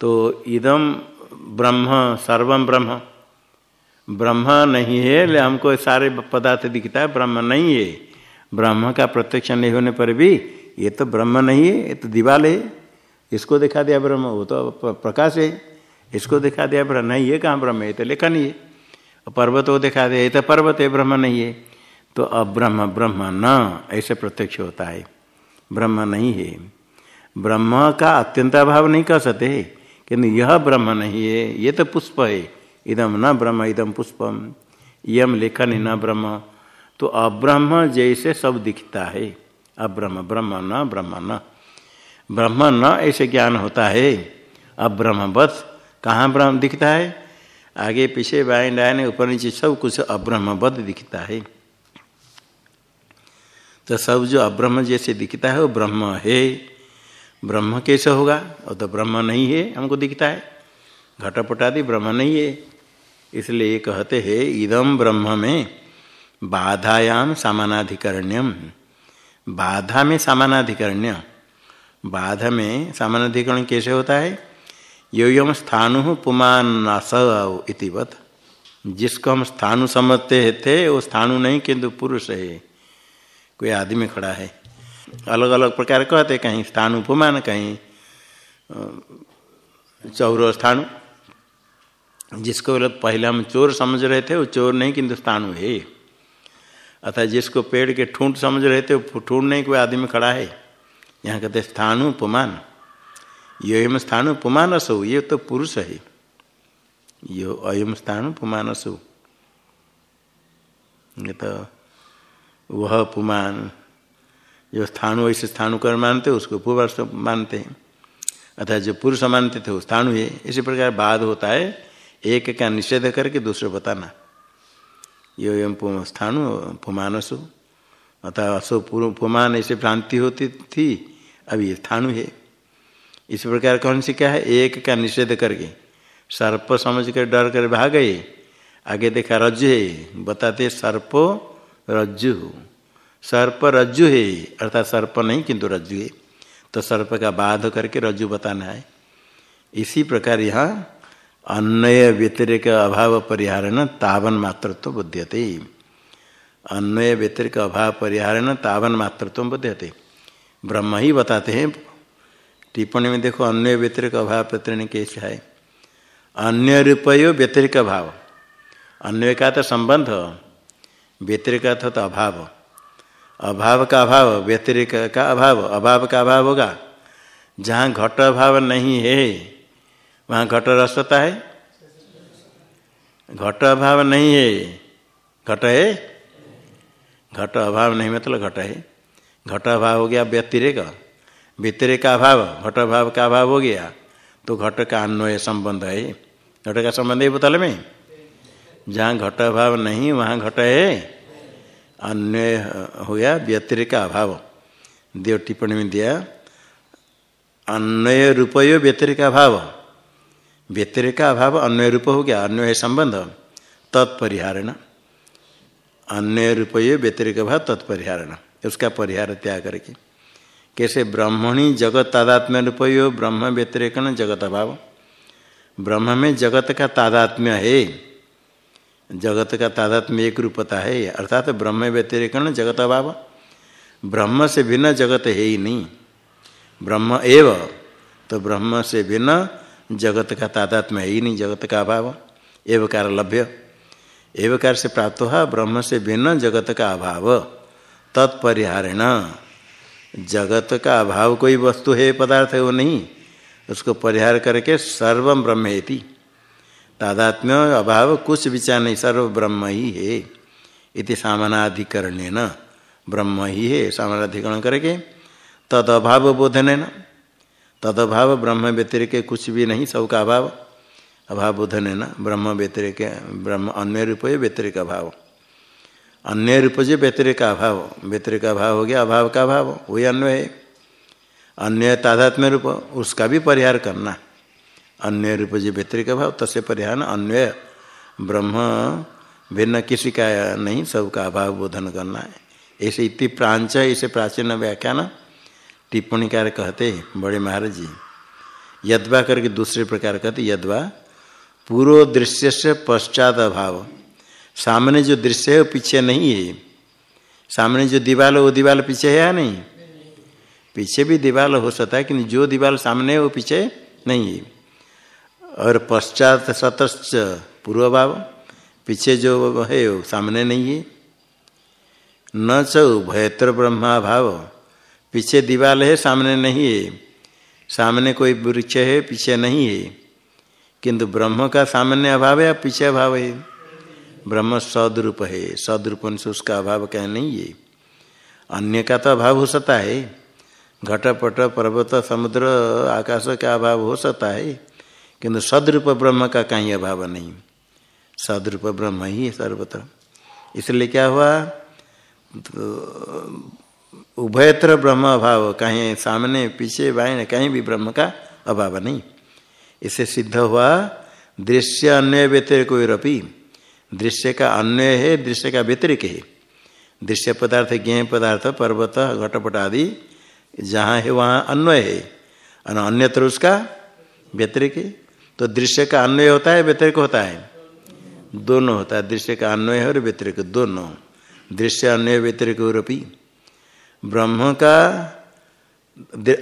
तो इदम ब्रह्म सर्वम ब्रह्म। ब्रह्म नहीं है, ले हमको सारे पदार्थ दिखता है, ब्रह्म नहीं है। ब्रह्म का प्रत्यक्ष नहीं होने पर भी ये तो ब्रह्म नहीं है, ये तो दीवाल है। इसको दिखा दिया ब्रह्म, वो तो प्रकाश है। इसको दिखा दिया ब्रह्म, नहीं है, कहाँ ब्रह्म है? तो लेखा नहीं है। पर्वत को दिखा दिया, ये तो पर्वत है, ब्रह्म नहीं है। तो अब ब्रह्म ब्रह्म न, ऐसे प्रत्यक्ष होता है। ब्रह्म नहीं है। ब्रह्म का अत्यंत अभाव नहीं कह सकते। किंतु यह ब्रह्म नहीं है, ये तो पुष्प है। इदम न ब्रह्म इदम पुष्पम। यम लेखन न ब्रह्म। तो अब्रह्म जैसे सब दिखता है। अब्रह्म, ब्रह्म न ब्रह्म न। ब्रह्म न ऐसे ज्ञान होता है। अब्रह्म बस, कहाँ ब्रह्म दिखता है? आगे पीछे बाएँ डायने ऊपर नीचे सब कुछ अब्रह्मबद्ध दिखता है। तो सब जो अब्रह्म जैसे दिखता है, वो ब्रह्म है। ब्रह्म कैसे होगा? वो तो ब्रह्म नहीं है, हमको दिखता है। घटपटादि ब्रह्म नहीं है। इसलिए कहते हैं इदम ब्रह्म में बाधायाम समानाधिकरण्यम। बाधा में समानाधिकरण्य बाधा में समानाधिकरण कैसे होता है? यो यम स्थानु पुमान इतिवत जिसको हम स्थानु समझते थे, वो स्थानु नहीं, किंतु पुरुष है। कोई आदमी खड़ा है। अलग अलग प्रकार कहते, कहीं स्थानु उपमान कहीं चौर स्थानु। जिसको पहले हम चोर समझ रहे थे, वो चोर नहीं किंतु स्थानु है। अतः जिसको पेड़ के ठूंठ समझ रहे थे, वो ठूंठ नहीं, कोई आदमी खड़ा है। यहाँ कहते, स्थानु उपमान यम स्थान पुमानसो ये तो पुरुष है। यो अयम स्थान पुमानसो ये तो वह पुमान जो स्थानु ऐसे स्थानु कर मानते उसको पुरुष मानते हैं। अर्थात जो पुरुष मानते थे, वो स्थानु है। इसी प्रकार बाद होता है, एक का निषेध करके दूसरे बताना। यो यम स्थानु पुमानसु। अतः असो पुमान ऐसे भ्रांति होती थी, अब ये स्थानु है। इस प्रकार कौन सी क्या है? एक का निषेध करके। सर्प समझ कर डर कर भाग। गए आगे देखा, रज्जु है। बताते, सर्प रज्जु सर्प रज्जु है अर्थात सर्प नहीं, किंतु रज्जु है। तो सर्प का बाध करके रज्जु बताना है। इसी प्रकार यहाँ अन्वय व्यतिरिक अभाव परिहार न तावन मात्र तो बुद्धियते अन्वय व्यतिरिक अभाव परिहारण तावन मात्र तुम बदते ब्रह्म ही बताते हैं। टिप्पणी में देखो अन्य व्यतिरिक अभाव प्रतिण कैसे है? अन्य रूपयो व्यतिरिक अभाव। अन्य का तो संबंध, व्यतिरिक तो अभाव। अभाव का अभाव, व्यतिरिक का अभाव अभाव का अभाव होगा। जहाँ घट अभाव नहीं है, वहाँ घट रसता है। घट अभाव नहीं है, घट है? घट अभाव नहीं मतलब घट है। घट अभाव हो गया व्यतिरेक। व्यतिरेक का अभाव, घट अभाव का अभाव हो गया। तो घट का अन्वय संबंध है। घट का संबंध है बोतल में? जहाँ घट अभाव नहीं, वहाँ घट है। अन्वय हो गया व्यतिरिक अभाव। देव टिप्पणी में दिया अन्वय रूपयो व्यतिरिक अभाव। व्यतिरिक अभाव अन्वय रूप हो गया अन्वय संबंध, तत्परिहारण। अन्वय रुपये व्यतिरिक भाव तत्परिहारण। उसका परिहार त्याग करके। कैसे? ब्रह्मणी जगत तादात्म्य रूपयो, ब्रह्म व्यतिरिक जगत अभाव। ब्रह्म में जगत का तादात्म्य है। जगत का तादात्म्य एक रूपता है अर्थात तो ब्रह्म व्यतिरिक जगत अभाव। ब्रह्म से भिन्न जगत है ही नहीं। ब्रह्म एव तो ब्रह्म से भिन्न जगत का तादात्म्य है ही नहीं, जगत का अभाव। एवकार लभ्य। एवकार से प्राप्त हुआ, ब्रह्म से भिन्न जगत का अभाव। तत्परिहारेण। जगत का अभाव कोई वस्तु है, पदार्थ है वो नहीं। उसको परिहार करके सर्व ब्रह्म है तादात्म्य अभाव कुछ विचार नहीं सर्व ब्रह्म ही है। इति सामनाधिकरण न ब्रह्म ही है, सामनाधिकरण करके। तद अभाव बोधन न? तद अभाव ब्रह्म व्यतिरिक कुछ भी नहीं सबका अभाव। अभाव बोधन ना? ब्रह्म व्यतिरिक ब्रह्म अन्य रूप व्यतिरिक अभाव। अन्य रूप जो व्यतिरिक अभाव व्यतिरिक अभाव हो गया, अभाव का अभाव, वही अन्य है। अन्य तादात्म्य रूप, उसका भी परिहार करना। अन्य रूप जो व्यतिरिक अभाव तसे परिहार अन्वय, ब्रह्म, भिन्न किसी का नहीं सबका अभाव बोधन करना है। ऐसे इति प्रांच, ऐसे प्राचीन व्याख्यान टिप्पणीकार कहते बड़े महाराज जी। यदवा करके दूसरे प्रकार कहते यदवा, पूर्व दृश्य से पश्चात अभाव। सामने जो दृश्य है, वो पीछे नहीं है। सामने जो दीवाल वो दीवाल पीछे है या नहीं? पीछे भी दीवाल हो सकता है कि जो दीवाल सामने है, वो पीछे नहीं है। और पश्चात सतश्च पूर्व भाव पीछे जो है वो सामने नहीं है। न च उभयत्र ब्रह्मा भाव, पीछे दीवाल है, सामने नहीं है। सामने कोई वृक्ष है, पीछे नहीं है। किंतु ब्रह्म का सामान्य अभाव है या पीछे अभाव है। ब्रह्म सदरूप है, सदरूप से उसका अभाव क्या नहीं है। अन्य का तो अभाव हो सकता है। घटपट, पर्वत, समुद्र, आकाश का अभाव हो सकता है। किंतु सदरूप ब्रह्म का कहीं अभाव नहीं। सदरूप ब्रह्म ही है सर्वत्र। इसलिए क्या हुआ? तो उभयत्र ब्रह्म अभाव, कहीं सामने, पीछे, बाएँ, कहीं भी ब्रह्म का अभाव नहीं। इसे सिद्ध हुआ, दृश्य अन्य व्यतिरिक रपी। दृश्य का अन्य है, दृश्य का व्यतिरिक है। दृश्य पदार्थ ज्ञ पदार्थ, पर्वत, घटपट आदि, जहाँ है वहाँ अन्वय है। अन्यत्र उसका व्यतिरिक है। तो दृश्य का अन्वय होता है, व्यतिरिक होता है? दोनों होता है। दृश्य का अन्वय और व्यतिरिक दोनों। दृश्य अन्य व्यतिरिक रपी। ब्रह्म का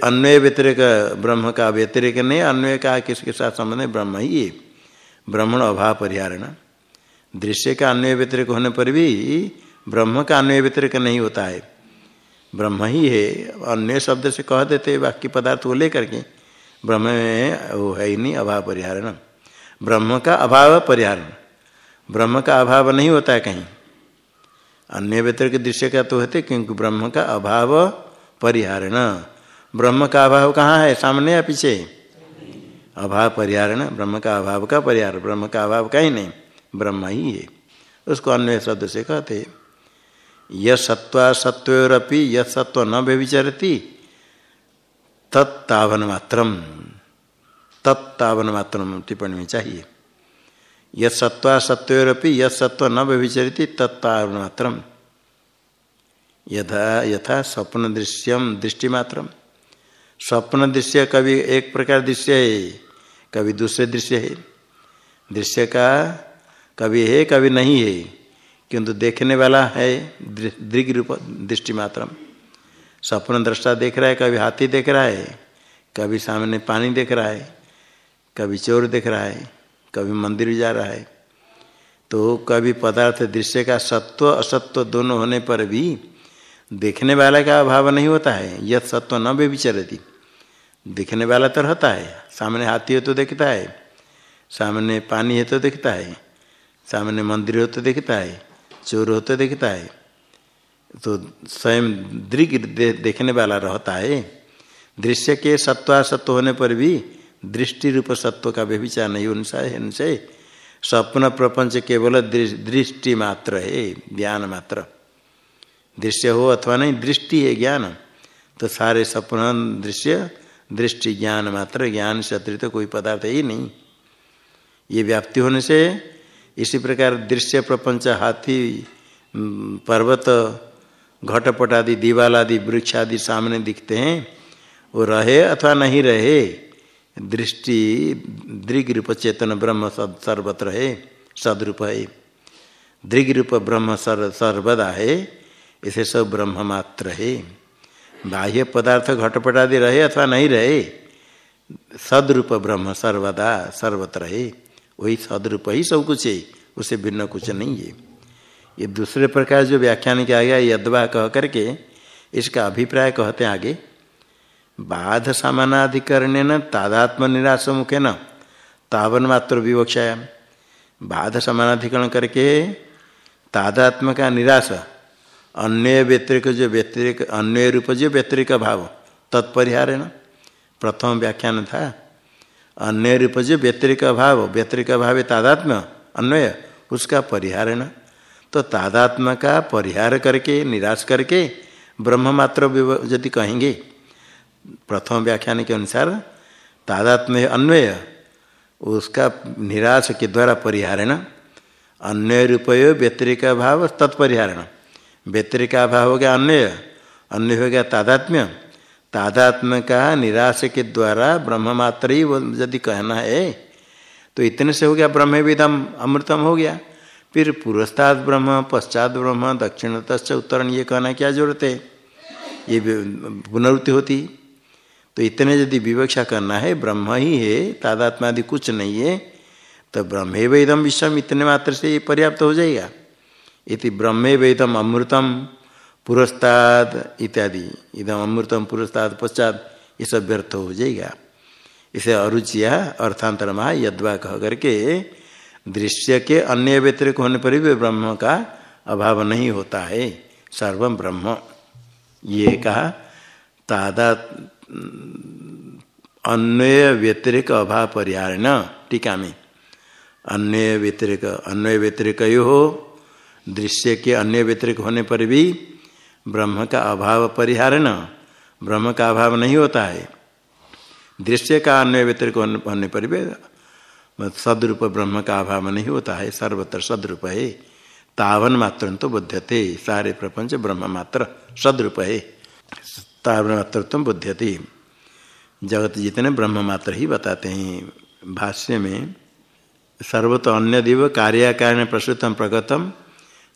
अन्वय, व्यतिरिक, ब्रह्म का व्यतिरिक नहीं, अन्वय का किसके साथ संबंध है? ब्रह्म ही है। ब्रह्मण अभाव परिहारण। दृश्य का अन्वय, व्यतिरिक होने पर भी ब्रह्म का अन्वय, व्यतिरिक नहीं होता है। ब्रह्म ही है। अन्य शब्द से कह देते बाकी पदार्थ को लेकर के। ब्रह्म में वो है ही नहीं, अभाव परिहारण। ब्रह्म का अभाव परिहारण। ब्रह्म का अभाव नहीं होता है कहीं। अन्य व्यतिरिक दृश्य का तो होते, क्योंकि ब्रह्म का अभाव परिहारण। ब्रह्म का अभाव कहाँ है? सामने या पीछे? अभाव परिहार न ब्रह्म का अभाव का परिहार। ब्रह्म का अभाव कहीं नहीं, ब्रह्म ही है। उसको अन्य शब्द से कहते यह सत्वा सत्वरपि, यह सत्व न व्यविचरती तत्तावन मात्रम तत्तावन मात्रम टिप्पणी में चाहिए। यह सत्वा सत्वरपि यह सत्व न व्यविचरती तत्तावन मात्रम यथा यथा स्वप्न दृश्यम दृष्टिमात्रम। स्वप्न दृश्य कभी एक प्रकार दृश्य है कभी दूसरे दृश्य है। दृश्य का कभी है कभी नहीं है, किंतु देखने वाला है दृग रूप दृष्टि मात्र सपन दृष्टा देख रहा है, कभी हाथी देख रहा है, कभी सामने पानी देख रहा है, कभी चोर देख रहा है, कभी मंदिर जा रहा है। तो कभी पदार्थ दृश्य का सत्व, असत्व दोनों होने पर भी देखने वाला का अभाव नहीं होता है, यह सत्व न भी विचरती देखने वाला तो रहता है, सामने हाथी हो तो देखता है, सामने पानी है तो देखता है, सामने मंदिर हो तो देखता है, चोर हो तो देखता है। तो स्वयं दृग दे, देखने वाला रहता है। दृश्य के सत्वासत्व होने पर भी दृष्टि रूप सत्व का व्यभिचार नहीं उनसे स्वप्न प्रपंच केवल दृष्टि मात्र है ज्ञान मात्र। दृश्य हो अथवा नहीं दृष्टि है ज्ञान। तो सारे सपन दृश्य दृष्टि ज्ञान मात्र ज्ञान से अतिरिक्त तो कोई पदार्थ ही नहीं। ये व्याप्ति होने से इसी प्रकार दृश्य प्रपंच हाथी पर्वत घटपट आदि दीवाल आदि वृक्ष आदि सामने दिखते हैं। वो रहे अथवा नहीं रहे, दृष्टि दृग रूप चेतन ब्रह्म सद सर्वत्र है सदरूप है। दृग रूप ब्रह्म सर, सर्वदा है, इसे सब ब्रह्म मात्र है। बाह्य पदार्थ घटपट आदि रहे अथवा नहीं रहे, सदरूप ब्रह्म सर्वदा सर्वत्र है वही सदरूप ही सब कुछ है, उसे भिन्न कुछ नहीं है। ये दूसरे प्रकार जो व्याख्यान किया गया यदवा कह करके इसका अभिप्राय कहते हैं आगे। बाध समानाधिकरण न तादात्म निराश मुखे न, तावन मात्र विवक्षाया बाध समानाधिकरण करके तादात्म का निराश, अन्य व्यतिरिक जो व्यतिरिक, अन्य रूप जो व्यतिरिक भाव, तत्परिहार है न। प्रथम व्याख्यान था। अन्य रूप जो व्यतिरिक भाव व्यतिरिक भाव तादात्म्य, अन्वय, उसका परिहार न। तो तादात्म का परिहार करके, निराश करके ब्रह्म मात्र यदि कहेंगे, प्रथम व्याख्यान के अनुसार तादात्म्य अन्वय, उसका निराश के द्वारा परिहारण, अन्वय रूपयो व्यतिरिक भाव तत्परिहारण। व्यतिरिक भाव हो गया अन्वय अन्य हो गया तादात्म्य। तादात्म्य का निराश के द्वारा ब्रह्म मात्र ही यदि कहना है तो इतने से हो गया ब्रह्म विदम अमृतम हो गया। फिर पुरस्ताद ब्रह्म पश्चात ब्रह्म दक्षिण तस् उत्तरण, ये कहना क्या ज़रूरत है? ये पुनरुत्ति होती। तो इतने यदि विवक्षा करना है, ब्रह्म ही है तादात्मा आदि कुछ नहीं है तो ब्रह्मे वेदम विश्वम इतने मात्र से ये पर्याप्त हो जाएगा। इति ब्रह्मे वेदम अमृतम पुरस्ताद इत्यादि। इदम अमृतम पुरस्ताद पश्चात ये सब व्यर्थ हो जाएगा। इसे अरुचिया अर्थांतर महा यद्वा कह करके दृश्य के अन्य व्यतिरिक होने पर भी ब्रह्म का अभाव नहीं होता है। सर्वम ब्रह्म। ये कहा, तादा अन्वय व्यतिरिक अभाव न टीका में अन्य व्यतिरिक, अन्वय व्यतिरिक हो, दृश्य के अन्य व्यतिरिक होने पर भी ब्रह्म का अभाव परिहार न ब्रह्म का अभाव नहीं होता है। दृश्य का अन्य व्यतिरिक होने पर भी सदरूप ब्रह्म का अभाव नहीं होता है, सर्वत्र सदरूप है। तावन मात्र तो बुद्धते सारे प्रपंच ब्रह्म मात्र सदरूप है। तावमात्रत्व बुद्धति जगत जितने ब्रह्म मात्र ही बताते हैं, भाष्य में, सर्वतो अन्य दिव कार्याकार प्रसूतम प्रगतम,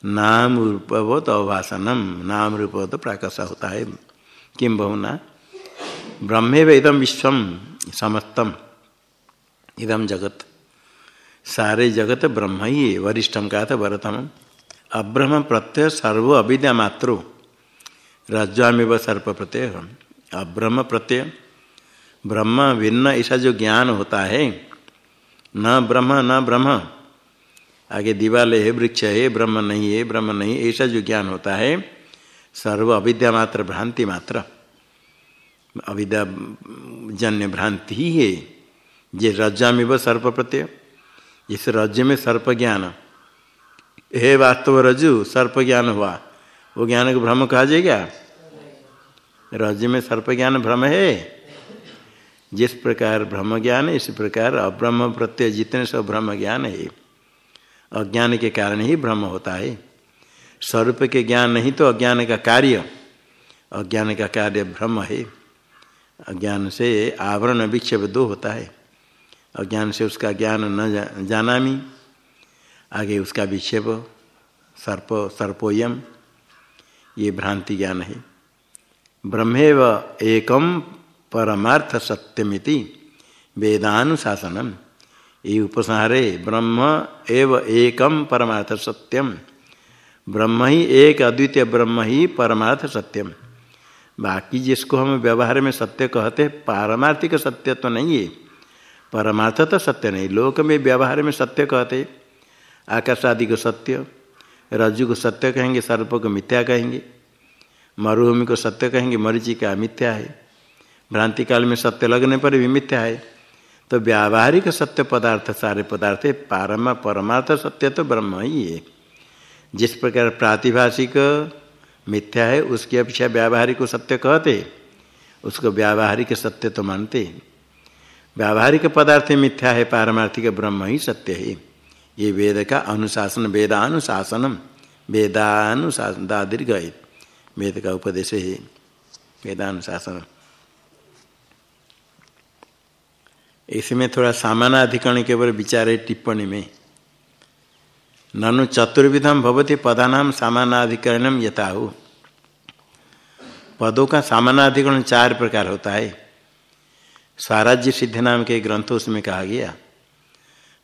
नाम रूपवत अवभाषणम नाम रूपवत प्राकश होता है। किम बहुना ब्रह्मे इदम विश्वम, समस्तम। इदम जगत। सारे जगत ब्रह्म ही है, वरिष्ठम का था भरतम। अब्रह्म प्रत्यय सर्व अविद्या मात्रो। रज्ज्वामेव सर्प प्रत्यय। अब्रह्म प्रत्यय। ब्रह्म भिन्न ऐसा जो ज्ञान होता है, न ब्रह्म न ब्रह्म। आगे दीवाल है, वृक्ष है, ब्रह्म नहीं है, ब्रह्म नहीं, ऐसा जो ज्ञान होता है, सर्व अविद्या मात्र, भ्रांति मात्र। अविद्या जन्य भ्रांति ही है। ये रज्जा में वह सर्प प्रत्यय। इस रज्जु में सर्प ज्ञान हे वास्तव रजु सर्प ज्ञान हुआ। वो ज्ञान को भ्रम कहा जाएगा? राज्य में सर्प ज्ञान भ्रम है। जिस प्रकार ब्रह्म ज्ञान, इस प्रकार अब्रह्म प्रत्यय जितने सब ब्रह्म ज्ञान है। अज्ञान के कारण ही ब्रह्म होता है। स्वरूप के ज्ञान नहीं तो अज्ञान का कार्य। अज्ञान का कार्य ब्रह्म है। अज्ञान से आवरण विक्षेप दो होता है। अज्ञान से उसका ज्ञान न जानामी। आगे उसका विक्षेप, सर्प, सर्पोयम, ये भ्रांति ज्ञान है। ब्रह्मेव एकम परमार्थ सत्यमिति वेदानुशासनम। ये उपसंहारे ब्रह्म एव एकम परमार्थ सत्यम ब्रह्म ही एक, अद्वितीय ब्रह्म ही परमार्थ सत्यम। बाकी जिसको हम व्यवहार में सत्य कहते हैं, पारमार्थिक सत्य तो नहीं है। परमार्थ तो सत्य नहीं। लोक में व्यवहार में सत्य कहते आकाश आदि को सत्य, रज्जु को सत्य कहेंगे, सर्प को मिथ्या कहेंगे, मरुभूमि को सत्य कहेंगे, मरीचि का मिथ्या है। भ्रांति काल में सत्य लगने पर भी मिथ्या है। तो व्यावहारिक सत्य पदार्थ, सारे पदार्थ है पारमा परमार्थ सत्य तो ब्रह्म ही है। जिस प्रकार प्रातिभाषिक मिथ्या है, उसकी अपेक्षा व्यावहारिक सत्य कहते उसको व्यावहारिक सत्य तो मानते व्यावहारिक पदार्थ मिथ्या है, पारमार्थिक ब्रह्म ही सत्य है। ये वेद का अनुशासन, वेदानुशासनम वेदानुशासन दादीर्घ वेद का उपदेश है, वेदानुशासन। इसमें थोड़ा सामानाधिकरण के ऊपर विचार है टिप्पणी में। ननु चतुर्विधम भवती पदानाम सामानाधिकरणम यथाहु पदों का सामानाधिकरण चार प्रकार होता है। स्वराज्य सिद्धि नाम के ग्रंथों उसमें कहा गया।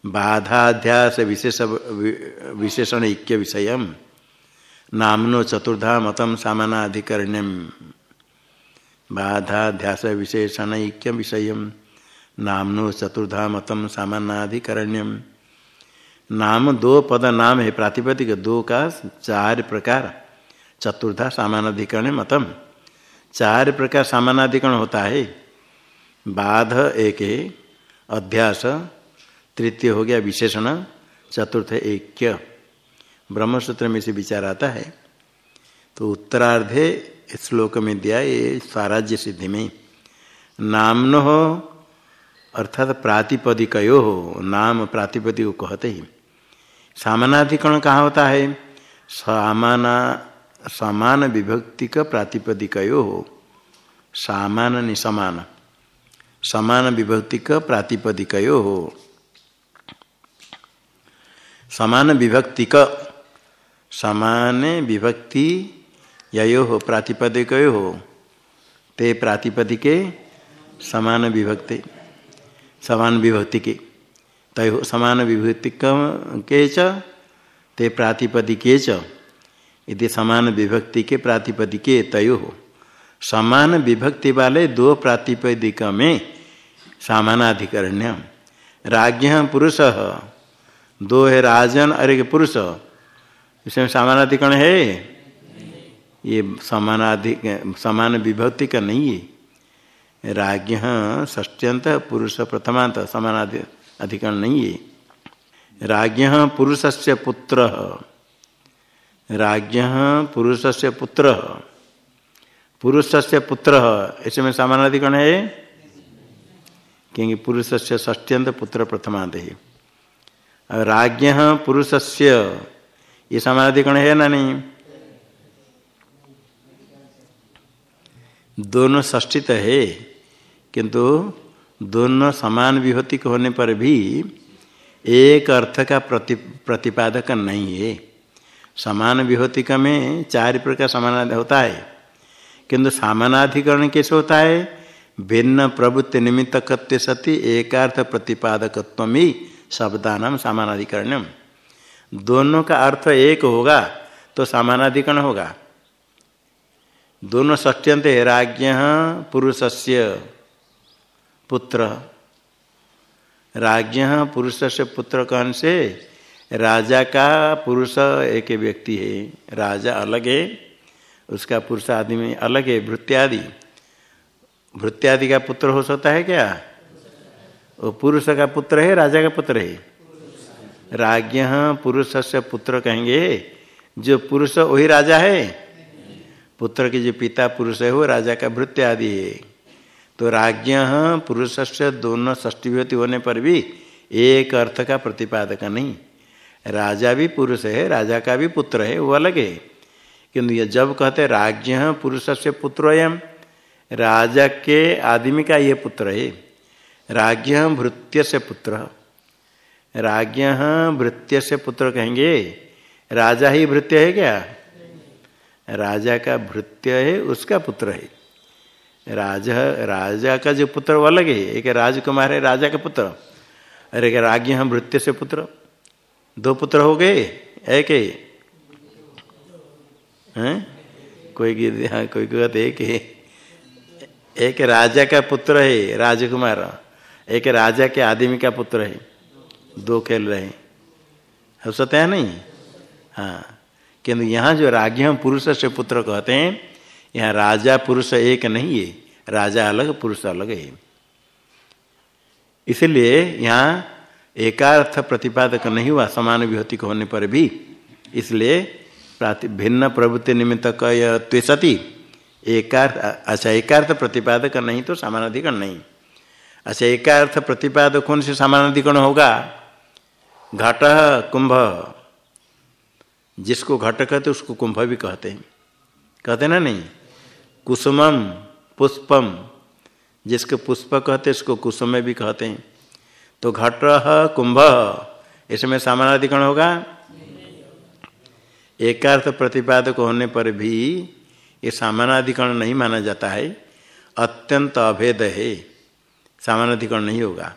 बाधाध्यास विशेष विशेषण ऐक्य विषय नामनो चतुर्धा मतम सामानाधिकरण्यम बाधाध्यास विशेषण ऐक्य विषय नामनो चतुर्धा मतम सामानाधिकरण्यम नाम दो पद नाम है, प्रातिपदिक दो का चार प्रकार। चतुर्धा सामानाधिकरण मतम। चार प्रकार सामानाधिकरण होता है। बाध एक, अध्यास, तृतीय हो गया विशेषण, चतुर्थ ऐक्य। ब्रह्मसूत्र में से विचार आता है। तो उत्तरार्धे श्लोक में दिया ये स्वराज्य सिद्धि में। नामनो हो अर्थात प्रातिपदिकयो हो नाम प्रातिपदिक कहते ही। सामानाधिकरण कहाँ होता है? समाना, समान विभक्ति का प्रातिपदिकयो हो सामान निसमान। समान विभक्ति का प्रातिपदिकयो हो। समान विभक्ति का समान विभक्ति यो हो, प्रातिपदिकयो हो। ते प्रातिपदिके समान विभक्ति समान विभक्ति के तय हो समान विभक्ति के च, ते प्रातिपदिके च। यदि समान विभक्ति के प्रातिपदिके तय हो। समान विभक्ति वाले दो प्रातिपदिक में सामानाधिकरण्य राज्य पुरुष दो है राजन और एक पुरुष। इसमें समानाधिकरण है? ये समानाधिक समान विभक्ति का नहीं है। राज्ञ ष्ट्यंत पुरुष प्रथमांत, समानाधि, अधिकरण नहीं है। राज्ञ पुरुष से पुत्र। राज्ञ पुरुष से पुत्र। पुरुष से पुत्र, इसमें समानाधिकरण है? क्योंकि पुरुष से ष्ट्यंत पुत्र प्रथमांत है और राज्ञ पुरुष से ये समानाधिकरण है ना नहीं? दोनों ष्टित है। किंतु दोनों समान विभूति होने पर भी एक अर्थ का प्रति प्रतिपादक नहीं है। समान विभूतिक में चार प्रकार समान होता है। किंतु सामानाधिकरण कैसे होता है? भिन्न प्रभुत्व निमित्त सती एकार्थ प्रतिपादकत्व ही शब्दान सामानाधिकरण दोनों का अर्थ एक होगा तो सामानाधिकरण होगा। दोनों ष्ट्यंत है राज्ञ पुरुषस्य पुत्र। राज्ञ पुरुष से पुत्र कहन से? राजा का पुरुष एक व्यक्ति है, राजा अलग है, उसका पुरुष आदमी अलग है, भृत्यादि। भृत्यादि का पुत्र हो सकता है क्या? वो पुरुष का पुत्र है, राजा का पुत्र है? राज्ञ पुरुष से पुत्र कहेंगे, जो पुरुष वही राजा है। पुत्र के जो पिता पुरुष है, वो राजा का भृत्य आदि है। तो राज्ञ पुरुष से दोनों ष्टिभूति होने पर भी एक अर्थ का प्रतिपादक नहीं। राजा भी पुरुष है, राजा का भी पुत्र है, वो अलग है। किंतु ये जब कहते राज्ञ पुरुष से पुत्रोयम राजा के आदमी का ये पुत्र है? राज्ञ भृत्य से पुत्र। राज्ञ भृत्य से पुत्र कहेंगे, राजा ही भृत्य है क्या? राजा का भृत्य है, उसका पुत्र है। राजा राजा का जो पुत्र वो अलग है, एक राजकुमार है, राजा का पुत्र। अरे क्या राज्ञ भृत्य से पुत्र। दो पुत्र हो गए, एक ही। कोई हाँ कोई कहते एक है। एक राजा का पुत्र है, राजकुमार। एक राजा के आदमी का पुत्र है। दो खेल रहे हो। सकते हैं नहीं? हाँ। किंतु यहाँ जो राज्य पुरुष से पुत्र कहते हैं, यहाँ राजा पुरुष एक नहीं है, राजा अलग, पुरुष अलग है। इसलिए यहाँ एकार्थ प्रतिपादक नहीं हुआ, समान विभूति होने पर भी। इसलिए भिन्न प्रवृत्ति निमित्त त्वेसती एकार्थ अच्छा एकार्थ प्रतिपादक नहीं तो समानाधिकरण नहीं। अच्छा एकार्थ प्रतिपादक कौन से समानाधिकरण होगा? घट कुंभ। जिसको घट कहते उसको कुंभ भी कहते हैं। कहते ना नहीं? कुसुमम, पुष्पम। जिसको पुष्प कहते उसको कुसुम भी कहते हैं। तो घट कुंभ, इसमें सामानाधिकरण होगा? एकार्थ प्रतिपादक होने पर भी ये सामानाधिकरण नहीं माना जाता है। अत्यंत अभेद है। सामानाधिकरण नहीं होगा।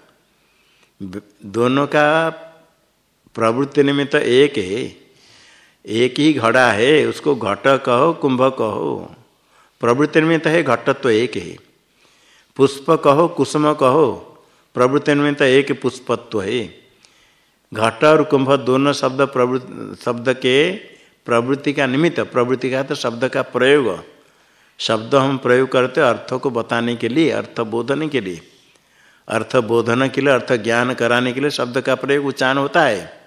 दोनों का प्रवृत्ति निमित्त तो एक है। एक ही घड़ा है, उसको घट कहो, कुंभ कहो। प्रवृत्ति निमित्त है, घटत्व तो एक है। पुष्प कहो, कुसुम कहो। प्रवृत्ति निमित्त एक पुष्पत्व है। घट और कुंभ दोनों शब्द प्रवृत्ति शब्द के प्रवृत्ति का निमित्त, प्रवृत्ति का तो शब्द का प्रयोग। शब्द हम प्रयोग करते अर्थ को बताने के लिए, अर्थ बोधन के लिए। अर्थ बोधन के लिए, अर्थ ज्ञान कराने के लिए शब्द का प्रयोग उच्चारण होता है।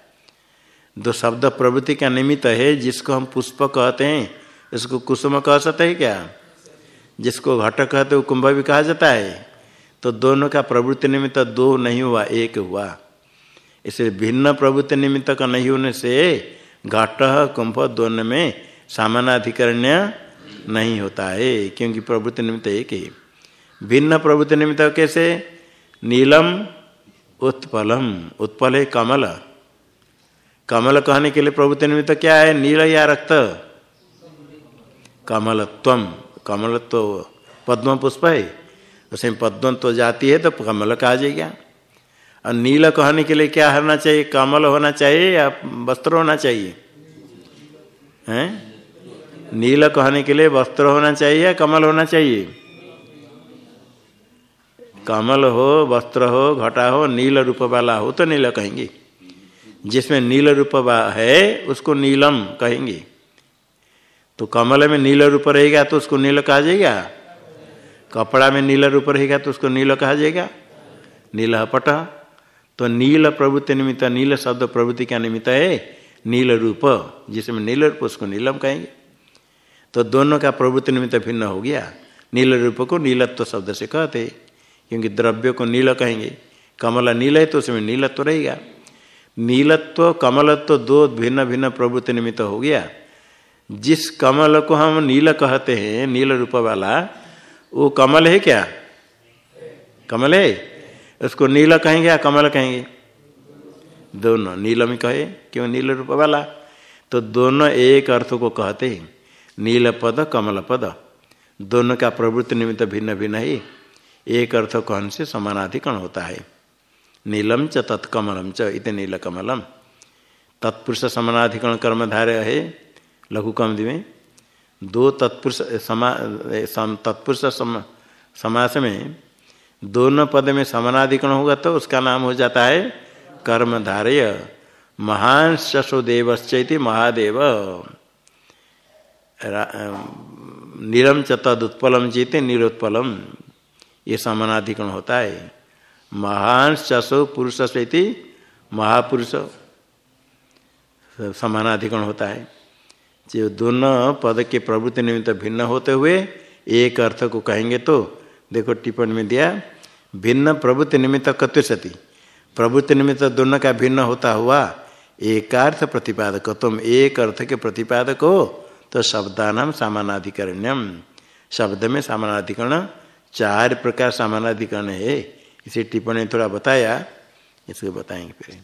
दो शब्द प्रवृत्ति का निमित्त है, जिसको हम पुष्प कहते हैं इसको कुसुम कह सकते हैं क्या? जिसको घट कहते हो कुंभ भी कहा जाता है। तो दोनों का प्रवृत्ति निमित्त दो नहीं हुआ, एक हुआ। इसलिए भिन्न प्रवृत्ति निमित्त का नहीं होने से घट कुंभ दोनों में सामानाधिकरण्य नहीं होता है, क्योंकि प्रवृत्ति निमित्त एक ही। भिन्न प्रवृत्ति निमित्त कैसे? नीलम, उत्पलम। उत्पल है कमल। कमल कहने के लिए प्रवृत्ति निमित्त क्या है? नील या रक्त? कमलत्व कमल तो पद्म पुष्प है। उसमें पद्म तो जाती है तो कमल कहा जाएगा। और नील कहने के लिए क्या होना चाहिए? कमल होना चाहिए या वस्त्र होना चाहिए? हैं? नील कहने के लिए वस्त्र होना चाहिए या कमल होना चाहिए? कमल हो, वस्त्र हो, घटा हो, नील रूप वाला हो तो नील कहेंगे। जिसमें नील रूप है, उसको नीलम कहेंगे। तो कमल में नील रूप रहेगा तो उसको नील कहा जाएगा? कपड़ा में नील रूप रहेगा तो उसको नील कहा जाएगा? नील पट तो नील प्रवृत्ति निमित्त, नील शब्द प्रवृत्ति का निमित्त है? नील रूप, जिसमें नील रूप उसको नीलम कहेंगे। तो दोनों का प्रवृत्ति निमित्त भिन्न हो गया। नील रूप को नीलत्व शब्द से कहते, क्योंकि द्रव्य को नील कहेंगे। कमल नील है तो उसमें नीलत्व रहेगा। नीलत्व, कमलत्व दो भिन्न भिन्न प्रवृत्ति निमित्त हो गया। जिस कमल को हम नील कहते हैं, नील रूप वाला, वो कमल है क्या? कमल है? उसको नील कहेंगे या कमल कहेंगे? दोनों। नीलम कहे, क्यों? नील रूप वाला। तो दोनों एक अर्थ को कहते हैं। नील पद, कमल पद। दोनों का प्रवृत्ति निमित्त भिन्न भिन्न है। एक अर्थ कौन से? समानाधिकरण होता है। नीलम च, तत्कमलम च, इत नील कमलम। तत्पुरुष समानाधिकरण कर्मधारय है लघु कम में। दो तत्पुरुष समा तत्पुरुष समास में दोनों पद में समानाधिकरण होगा तो उसका नाम हो जाता है कर्म धारय महान शशोदेवश्चैति महादेव। निरम च तदुत्पलम चेते निरुत्पलम। ये समानाधिकरण होता है। महान शशो पुरुष से महापुरुष समानाधिकरण होता है। जो दोनों पद के प्रवृत्ति निमित्त भिन्न होते हुए एक अर्थ को कहेंगे तो देखो टिप्पणी में दिया, भिन्न प्रवृत्ति निमित्त कत्व सती प्रवृत्ति निमित्त दोनों का भिन्न होता हुआ, एकार्थ प्रतिपादक तुम एक अर्थ के प्रतिपादक हो तो शब्दानाम सामानाधिकरण्यम शब्द में सामानाधिकरण, चार प्रकार सामानाधिकरण है। इसे टिप्पणी थोड़ा बताया, इसको बताएँगे फिर।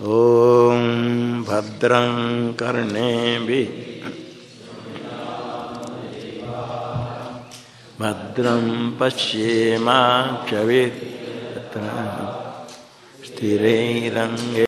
ॐ भद्रं कर्णे भद्रं पश्येमाक्षवित् स्थिरैरङ्गे